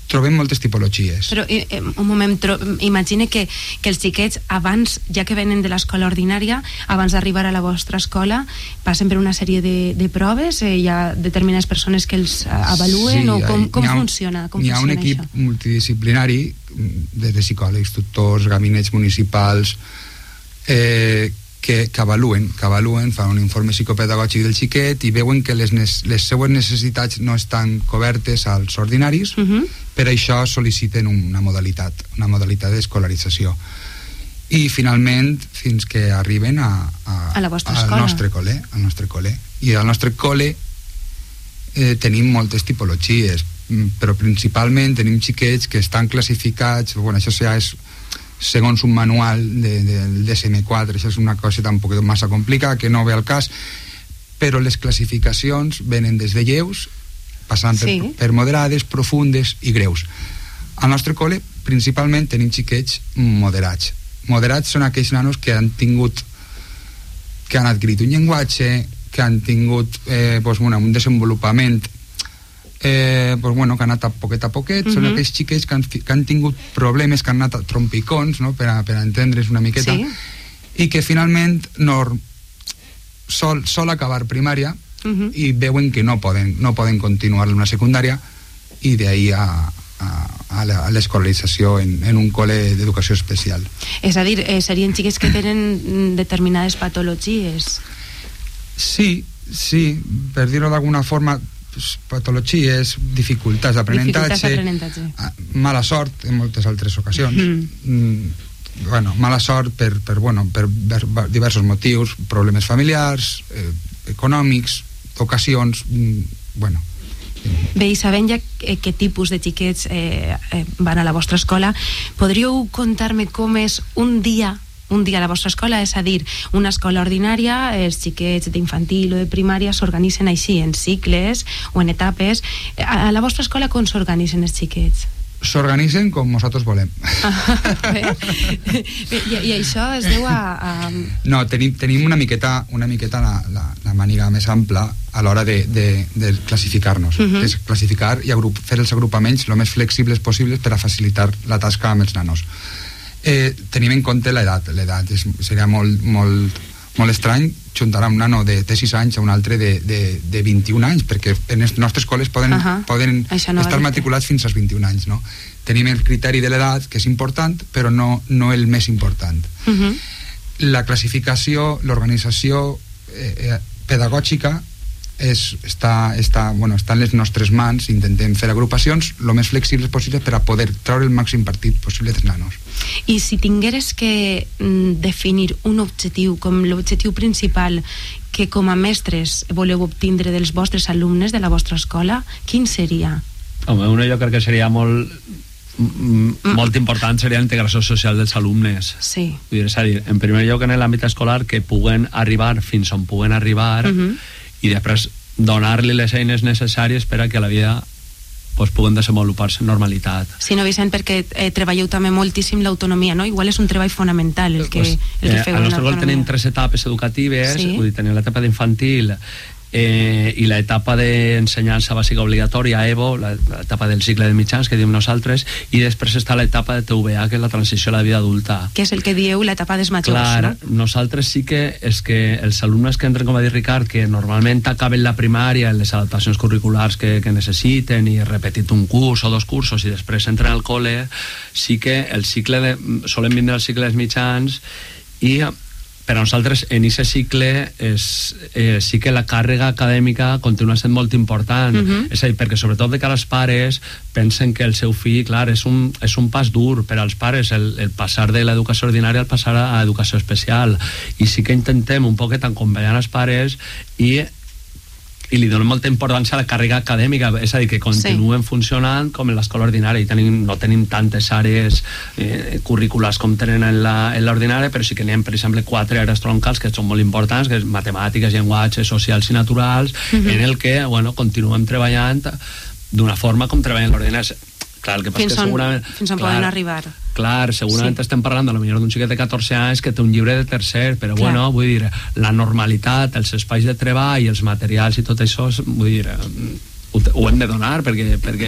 trobem moltes tipologies Però eh, un moment, tro- imagine que, que els xiquets abans, ja que venen de l'escola ordinària, abans d'arribar a la vostra escola, passen per una sèrie de, de proves, eh, hi ha determinades persones que els eh, avaluen o com, hi- com ha un- funciona? Com N'hi ha un equip això? multidisciplinari mm, des de psicòlegs, tutors, gabinets municipals eh, que, que avaluen, que avaluen, fan un informe psicopedagògic del xiquet i veuen que les, les seues necessitats no estan cobertes als ordinaris, Uh -huh. per això sol·liciten una modalitat, una modalitat d'escolarització. I finalment fins que arriben a, a, A la vostra al escola. nostre col·le, al nostre col·le. I al nostre col·le eh, tenim moltes tipologies, mm, però principalment tenim xiquets que estan classificats, bueno, això ja és segons un manual de, del DSM-4, això és una cosa tampoc massa complicada, que no ve al cas, però les classificacions venen des de lleus, passant Sí. per, per moderades, profundes i greus. Al nostre col·le, principalment, tenim xiquets moderats. Moderats són aquells nanos que han tingut que han adquirit un llenguatge, que han tingut eh, doncs, bueno, un desenvolupament eh, doncs, bueno, que han anat a poquet a poquet, uh -huh. són Mhm. aquells xiquets que han, que han tingut problemes, que han anat a trompicons, no? per, a, per a entendre's una miqueta, Sí. i que finalment no, sol, sol acabar primària Uh -huh. i veuen que no poden, no poden continuar en una secundària i d'ahir a, a, a la- a l'escolarització en, en un col·le d'educació especial. És a dir, eh, serien xiquets que tenen determinades patologies. Sí, sí, per dir-ho d'alguna forma, pues, patologies, dificultats d'aprenentatge, ah, mala sort en moltes altres ocasions. Mhm. Mm, bueno, mala sort per, per, bueno, per ver- diversos motius, problemes familiars, eh, econòmics, ocasions, mm, bueno, Bé, i sabent ja eh, què tipus de xiquets eh, eh, van a la vostra escola, podríeu contar-me com és un dia un dia a la vostra escola, és a dir, una escola ordinària, els xiquets d'infantil o de primària s'organitzen així, en cicles o en etapes. A, a la vostra escola com s'organitzen els xiquets? s'organitzen com nosaltres volem. Bé, I, I això es deu a... a... No, tenim, tenim una miqueta, una miqueta la, la, la màniga més ampla a l'hora de, de, de classificar-nos. Mhm. És classificar i agrup, fer els agrupaments el més flexibles possibles per a facilitar la tasca amb els nanos. Eh, tenim en compte l'edat. L'edat seria molt, molt, molt estrany juntar un nano de, de 6 anys a un altre de, de, de 21 anys, perquè en les nostres escoles poden, Ahà. poden Això no estar matriculats fins als 21 anys. No? Tenim el criteri de l'edat, que és important, però no, no el més important Uh -huh. la classificació, l'organització eh, eh, pedagògica és, està, està, bueno, està en les nostres mans, intentem fer agrupacions el més flexibles possible per a poder treure el màxim partit possible dels nanos. I si tingueres que mm, definir un objectiu com l'objectiu principal que com a mestres voleu obtindre dels vostres alumnes de la vostra escola, quin seria? Home, una jo crec que seria molt mm, molt important seria la integració social dels alumnes Sí. Vull dir, és a dir, en primer lloc en l'àmbit escolar que puguen arribar fins on puguen arribar Mhm. I després donar-li les eines necessàries per a que a la vida pues, puguen desenvolupar-se amb normalitat Sí, no, Vicent, perquè eh, treballeu també moltíssim l'autonomia, no? Igual és un treball fonamental el que, pues, el que eh, feu en nostre gol l'autonomia. tenim tres etapes educatives Sí. vull dir, tenim l'etapa d'infantil eh, i l'etapa d'ensenyança bàsica obligatòria EVO, la- l'etapa del cicle de mitjans que diem nosaltres i després està l'etapa de TVA que és la transició a la vida adulta Que és el que dieu l'etapa dels majors, Clar, no? nosaltres sí que és que els alumnes que entren, com va dir Ricard, que normalment acaben la primària en les adaptacions curriculars que, que necessiten i repetit un curs o dos cursos i després entren al col·le, sí que el cicle de, solen vindre els cicles mitjans i per a nosaltres en aquest cicle és, eh, sí que la càrrega acadèmica continua sent molt important Mhm. és a dir, perquè sobretot de cara als pares pensen que el seu fill, clar, és un, és un pas dur per als pares el, el passar de l'educació ordinària al passar a, a educació especial i sí que intentem un poquet acompanyar els pares i i li donem molta importància a la càrrega acadèmica, és a dir, que continuen sí. funcionant com en l'escola ordinària i tenim, no tenim tantes àrees eh, curriculars com tenen en la- en l'ordinària, però sí que n'hi per exemple, quatre àrees troncals que són molt importants, que és matemàtiques, llenguatges, socials i naturals, Mhm. en el que, bueno, continuem treballant d'una forma com treballen l'ordinària. Clar, el que passa Fins que on, segurament... fins on clar, poden arribar. Clar, segurament Sí. estem parlant a lo millor d'un xiquet de 14 anys que té un llibre de tercer, però Clar. bueno, vull dir, la normalitat, els espais de treball, els materials i tot això, vull dir, ho, ho hem de donar perquè, perquè,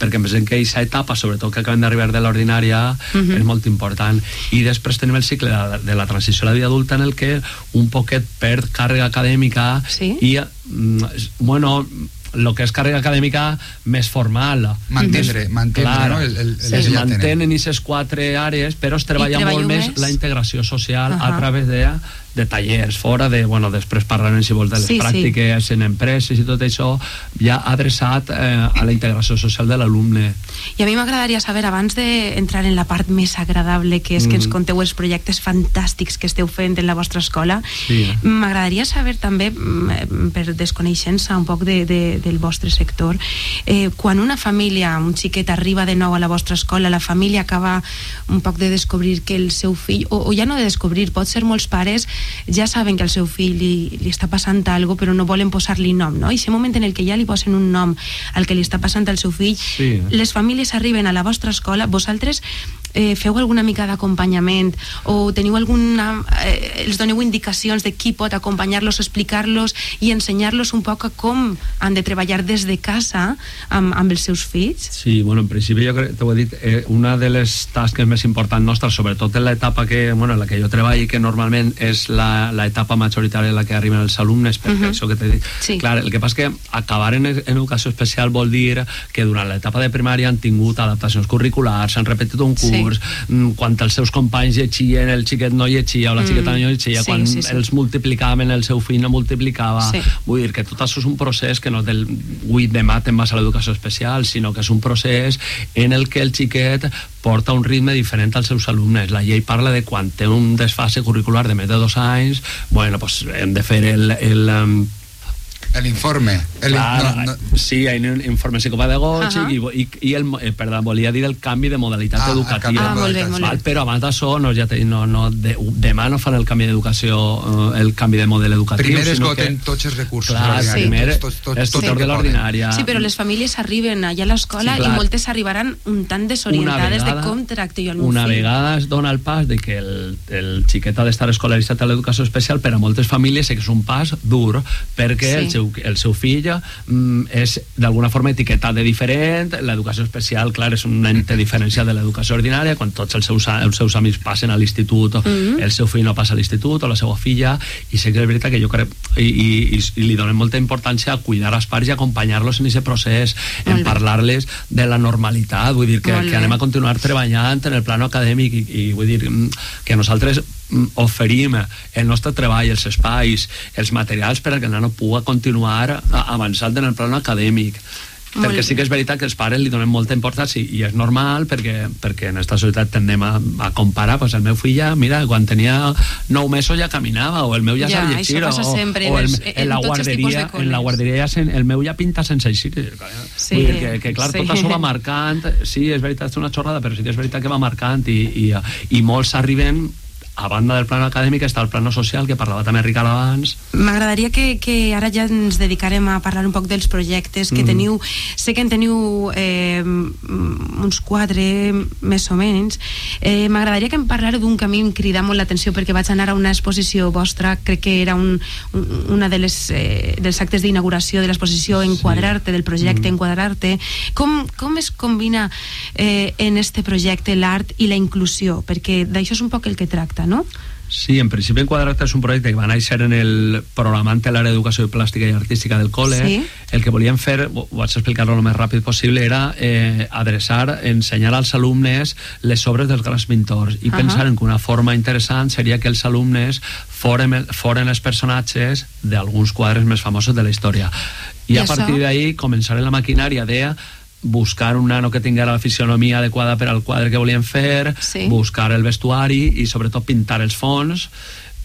perquè pensem que aquesta etapa, sobretot que acabem d'arribar de l'ordinària, Mhm. és molt important. I després tenim el cicle de la, de la transició a la vida adulta en el que un poquet perd càrrega acadèmica Sí. i, mm, bueno, el que és càrrega acadèmica més formal. Mantindre, mantindre, Clar, no? El, el, el, sí. es mantenen aquestes quatre àrees, però es treballa molt més més? la integració social Ahà. a través de, de tallers fora, de, bueno, després parlarem si vols de les Sí, sí. pràctiques en empreses i tot això, ja adreçat eh, a la integració social de l'alumne. I a mi m'agradaria saber, abans d'entrar en la part més agradable, que és que ens Mhm. conteu els projectes fantàstics que esteu fent en la vostra escola, Sí. m'agradaria saber també, mm, per desconeixença un poc de, de, del vostre sector, eh, quan una família, un xiquet arriba de nou a la vostra escola, la família acaba un poc de descobrir que el seu fill, o, o ja no de descobrir, pot ser molts pares ja saben que al seu fill li, li està passant algo però no volen posar-li nom, no? I aquest moment en el que ja li posen un nom al que li està passant al seu fill, Sí. les famílies arriben a la vostra escola, vosaltres eh, feu alguna mica d'acompanyament o teniu alguna... Eh, els doneu indicacions de qui pot acompanyar-los, explicar-los i ensenyar-los un poc a com han de treballar des de casa amb, amb els seus fills? Sí, bueno, en principi jo crec, t'ho he dit, eh, una de les tasques més importants nostres, sobretot en l'etapa que, bueno, en la que jo treballo, que normalment és la- l'etapa majoritària en la que arriben els alumnes, perquè Mhm. això que t'he dit. Sí. Clar, el que passa que acabar en, en educació especial vol dir que durant l'etapa de primària han tingut adaptacions curriculars, han repetit un curs, Sí. Durs. Mm, Quan els seus companys llegien, el xiquet no llegia o la Mm, xiqueta no llegia, sí, quan sí, sí. els multiplicaven, el seu fill no multiplicava. Sí. Vull dir que tot això és un procés que no del 8 de mat en base a l'educació especial, sinó que és un procés en el que el xiquet porta un ritme diferent als seus alumnes. La llei parla de quan té un desfase curricular de més de dos anys, bueno, pues hem de fer el... el um, El informe. El, Clar, no, no, sí, hi ha un informe psicopedagògic Ahà. i, i, i el, eh, perdó, volia dir el canvi de modalitat Ah, educativa. Ah, molt bé, molt bé. Val, però abans d'això no, ja te, no, no, de, demà no fan el canvi d'educació eh, el canvi de model educatiu primer esgoten que, tots els recursos clar, sí. primer tots, tots, és tots tutor el que de l'ordinària Sí, però les famílies arriben allà a l'escola Sí, i moltes arribaran un tant desorientades de com tracto jo el meu una fill. vegada es dona el pas de que el, el xiquet ha d'estar escolaritzat a l'educació especial per a moltes famílies és un pas dur perquè Sí. el, seu, el seu fill mm, és d'alguna forma etiquetat de diferent l'educació especial, clar, és un ente diferenciat de l'educació ordinària, quan tots els seus, els seus amics passen a l'institut Mhm. el seu fill no passa a l'institut o la seva filla i sé que és veritat que jo crec i, i, i, i li donem molta importància a cuidar els pares i acompanyar-los en aquest procés Molt en parlar-les de la normalitat vull dir que, que anem a continuar treballant en el plano acadèmic i, i vull dir mm, que nosaltres mm, oferim el nostre treball, els espais, els materials per a que el nano pugui continuar avançant en el plano acadèmic. Molt perquè sí que és veritat que els pares li donen molta importància i, és normal perquè, perquè en esta societat tendem a, a comparar pues el meu fill ja, mira, quan tenia 9 mesos ja caminava o el meu ja, Ja, sap llegir o, sempre o el, en, en la guarderia en la guarderia ja sen, el meu ja pinta sense eixir. Sí, dir que, que clar, sí. tot això va marcant. Sí, és veritat, és una xorrada però sí que és veritat que va marcant i, i, i molts arriben a banda del plano acadèmic està el plano social que parlava també Ricard abans M'agradaria que, que ara ja ens dedicarem a parlar un poc dels projectes que Mm. teniu. Sé que en teniu eh, uns quatre, més o menys. Eh, M'agradaria que em parlareu d'un que em crida molt l'atenció perquè vaig anar a una exposició vostra, crec que era un, un, una de les, eh, dels actes d'inauguració de l'exposició Enquadrar-te, del projecte Enquadrar-te. Com, com es combina eh, en este projecte l'art i la inclusió? Perquè d'això és un poc el que tracta, no? Sí, en principi Enquadrat és un projecte que va néixer en el programant de l'àrea d'educació plàstica i artística del col·le. Sí. El que volíem fer, ho vaig explicar-lo el més ràpid possible, era eh, adreçar, ensenyar als alumnes les obres dels grans pintors i Ahà. pensar en que una forma interessant seria que els alumnes foren, foren els personatges d'alguns quadres més famosos de la història. I, I a això? partir d'ahí començar en la maquinària de buscar un nano que tinguera la fisionomia adequada per al quadre que volien fer, Sí. buscar el vestuari i sobretot pintar els fons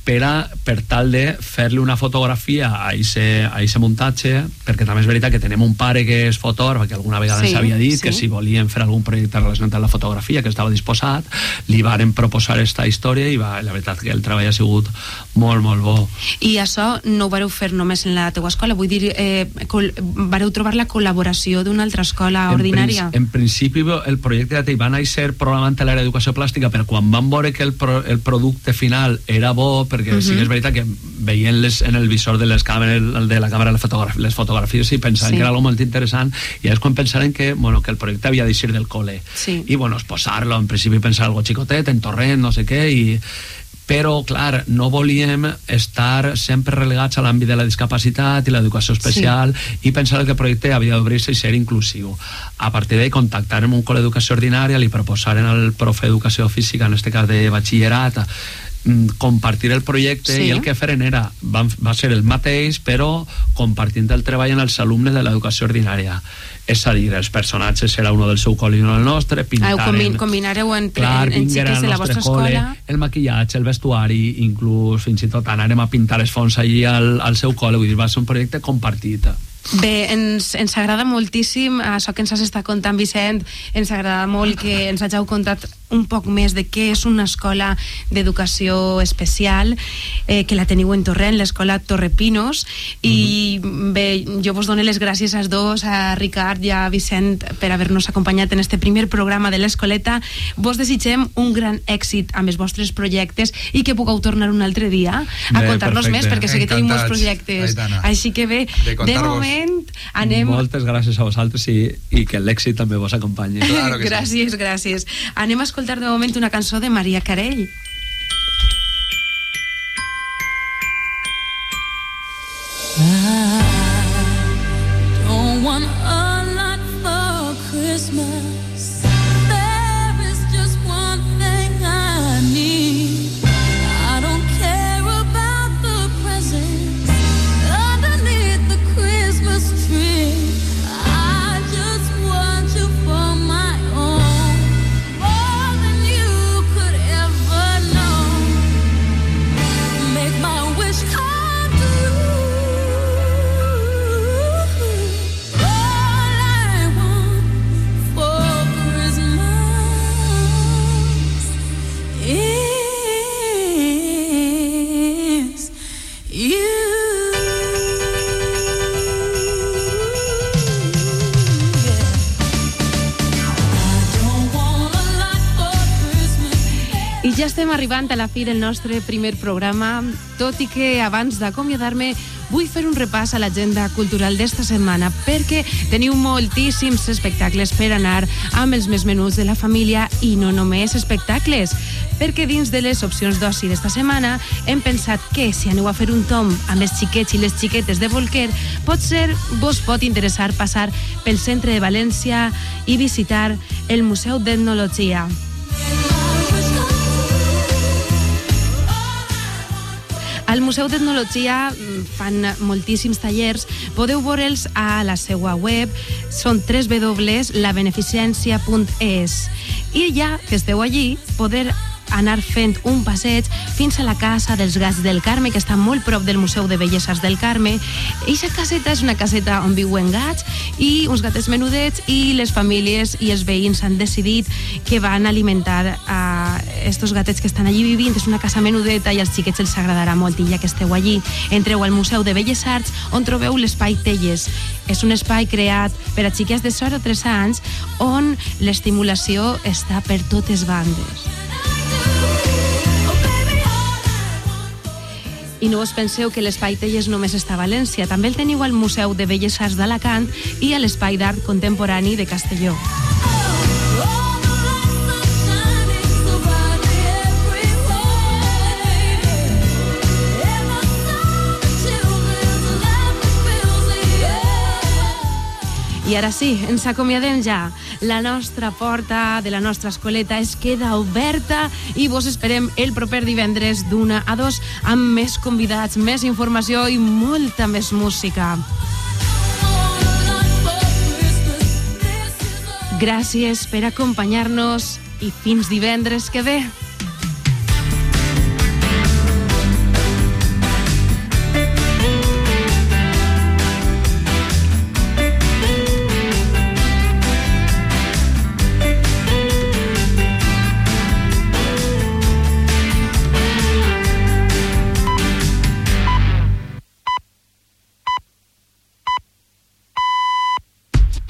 per, a, per tal de fer-li una fotografia a ese, a ese muntatge perquè també és veritat que tenim un pare que és fotògraf que alguna vegada Sí, ens havia dit sí. que si volien fer algun projecte relacionat amb la fotografia que estava disposat, li varen proposar esta història i va, la veritat que el treball ha sigut molt, molt bo I això no ho vareu fer només en la teua escola, vull dir, eh, vareu trobar la col·laboració d'una altra escola En ordinària? prin- En, principi el projecte de Tei va néixer programant a l'àrea d'educació plàstica però quan van veure que el, pro, el producte final era bo perquè sí que és veritat que veien les, en el visor de les càmeres de la càmera les, fotograf les fotografies i pensaven Sí. que era algo molt interessant i és quan pensaren que, bueno, que el projecte havia d'eixir del col·le Sí. i bueno, es posar-lo, en principi pensar algo xicotet, en torrent, no sé què i però, clar, no volíem estar sempre relegats a l'àmbit de la discapacitat i l'educació especial sí. i pensar que el projecte havia d'obrir-se i ser inclusiu. A partir d'ahí contactarem un col d'educació ordinària, li proposaren al profe d'educació física, en este cas de batxillerat, compartir el projecte Sí. i el que feren era, van, va ser el mateix però compartint el treball amb els alumnes de l'educació ordinària és a dir, els personatges serà uno del seu col·le i uno del nostre Ah, ho pintaren combin, combinareu en, Clar, en, en al de la vostra col·le, escola? el maquillatge, el vestuari, inclús fins i tot anarem a pintar els fons allí al, al seu col·le, vull dir, va ser un projecte compartit. Bé, ens, ens agrada moltíssim això que ens has estat contant, Vicent. Ens agrada molt que ens hàgiu contat un poc més de què és una escola d'educació especial, eh, que la teniu en Torrent, l'escola Torrepinos, i bé, jo vos dono les gràcies als dos, a Ricard i a Vicent, per haver-nos acompanyat en este primer programa de l'Escoleta. Vos desitgem un gran èxit amb els vostres projectes i que pugueu tornar un altre dia a contar-nos més, perquè sé que tenim molts projectes. Aitana. Així que bé, De de moment anem... Moltes gràcies a vosaltres i, i que l'èxit també vos acompanyi. Claro que sí. gràcies, gràcies. Anem a escoltar de moment una cançó de Maria Carell. Arribant a la fi del nostre primer programa, tot i que abans d'acomiadar-me vull fer un repàs a l'agenda cultural d'esta setmana perquè teniu moltíssims espectacles per anar amb els més menuts de la família i no només espectacles, perquè dins de les opcions d'oci d'esta setmana hem pensat que si aneu a fer un tom amb els xiquets i les xiquetes de Volquer, potser vos pot interessar passar pel centre de València i visitar el Museu d'Etnologia. Al Museu d'Etnologia mm, fan moltíssims tallers. Podeu veure'ls a la seva web. Són www.labeneficència.es. I ja que esteu allí, poder anar fent un passeig fins a la casa dels gats del Carme, que està molt prop del Museu de Belles Arts del Carme. Eixa caseta és una caseta on viuen gats i uns gatets menudets i les famílies i els veïns han decidit que van alimentar a estos gatets que estan allí vivint. És una casa menudeta i als xiquets els agradarà molt i ja que esteu allí, entreu al Museu de Belles Arts on trobeu l'espai Telles. És un espai creat per a xiques de 0 a 3 anys on l'estimulació està per totes bandes. I no us penseu que l'Espai Telles només està a València. També el teniu al Museu de Belles Arts d'Alacant i a l'Espai d'Art Contemporani de Castelló. I ara sí, ens acomiadem ja. La nostra porta de la nostra escoleta es queda oberta i vos esperem el proper divendres d'una a dos amb més convidats, més informació i molta més música. Gràcies per acompanyar-nos i fins divendres que ve.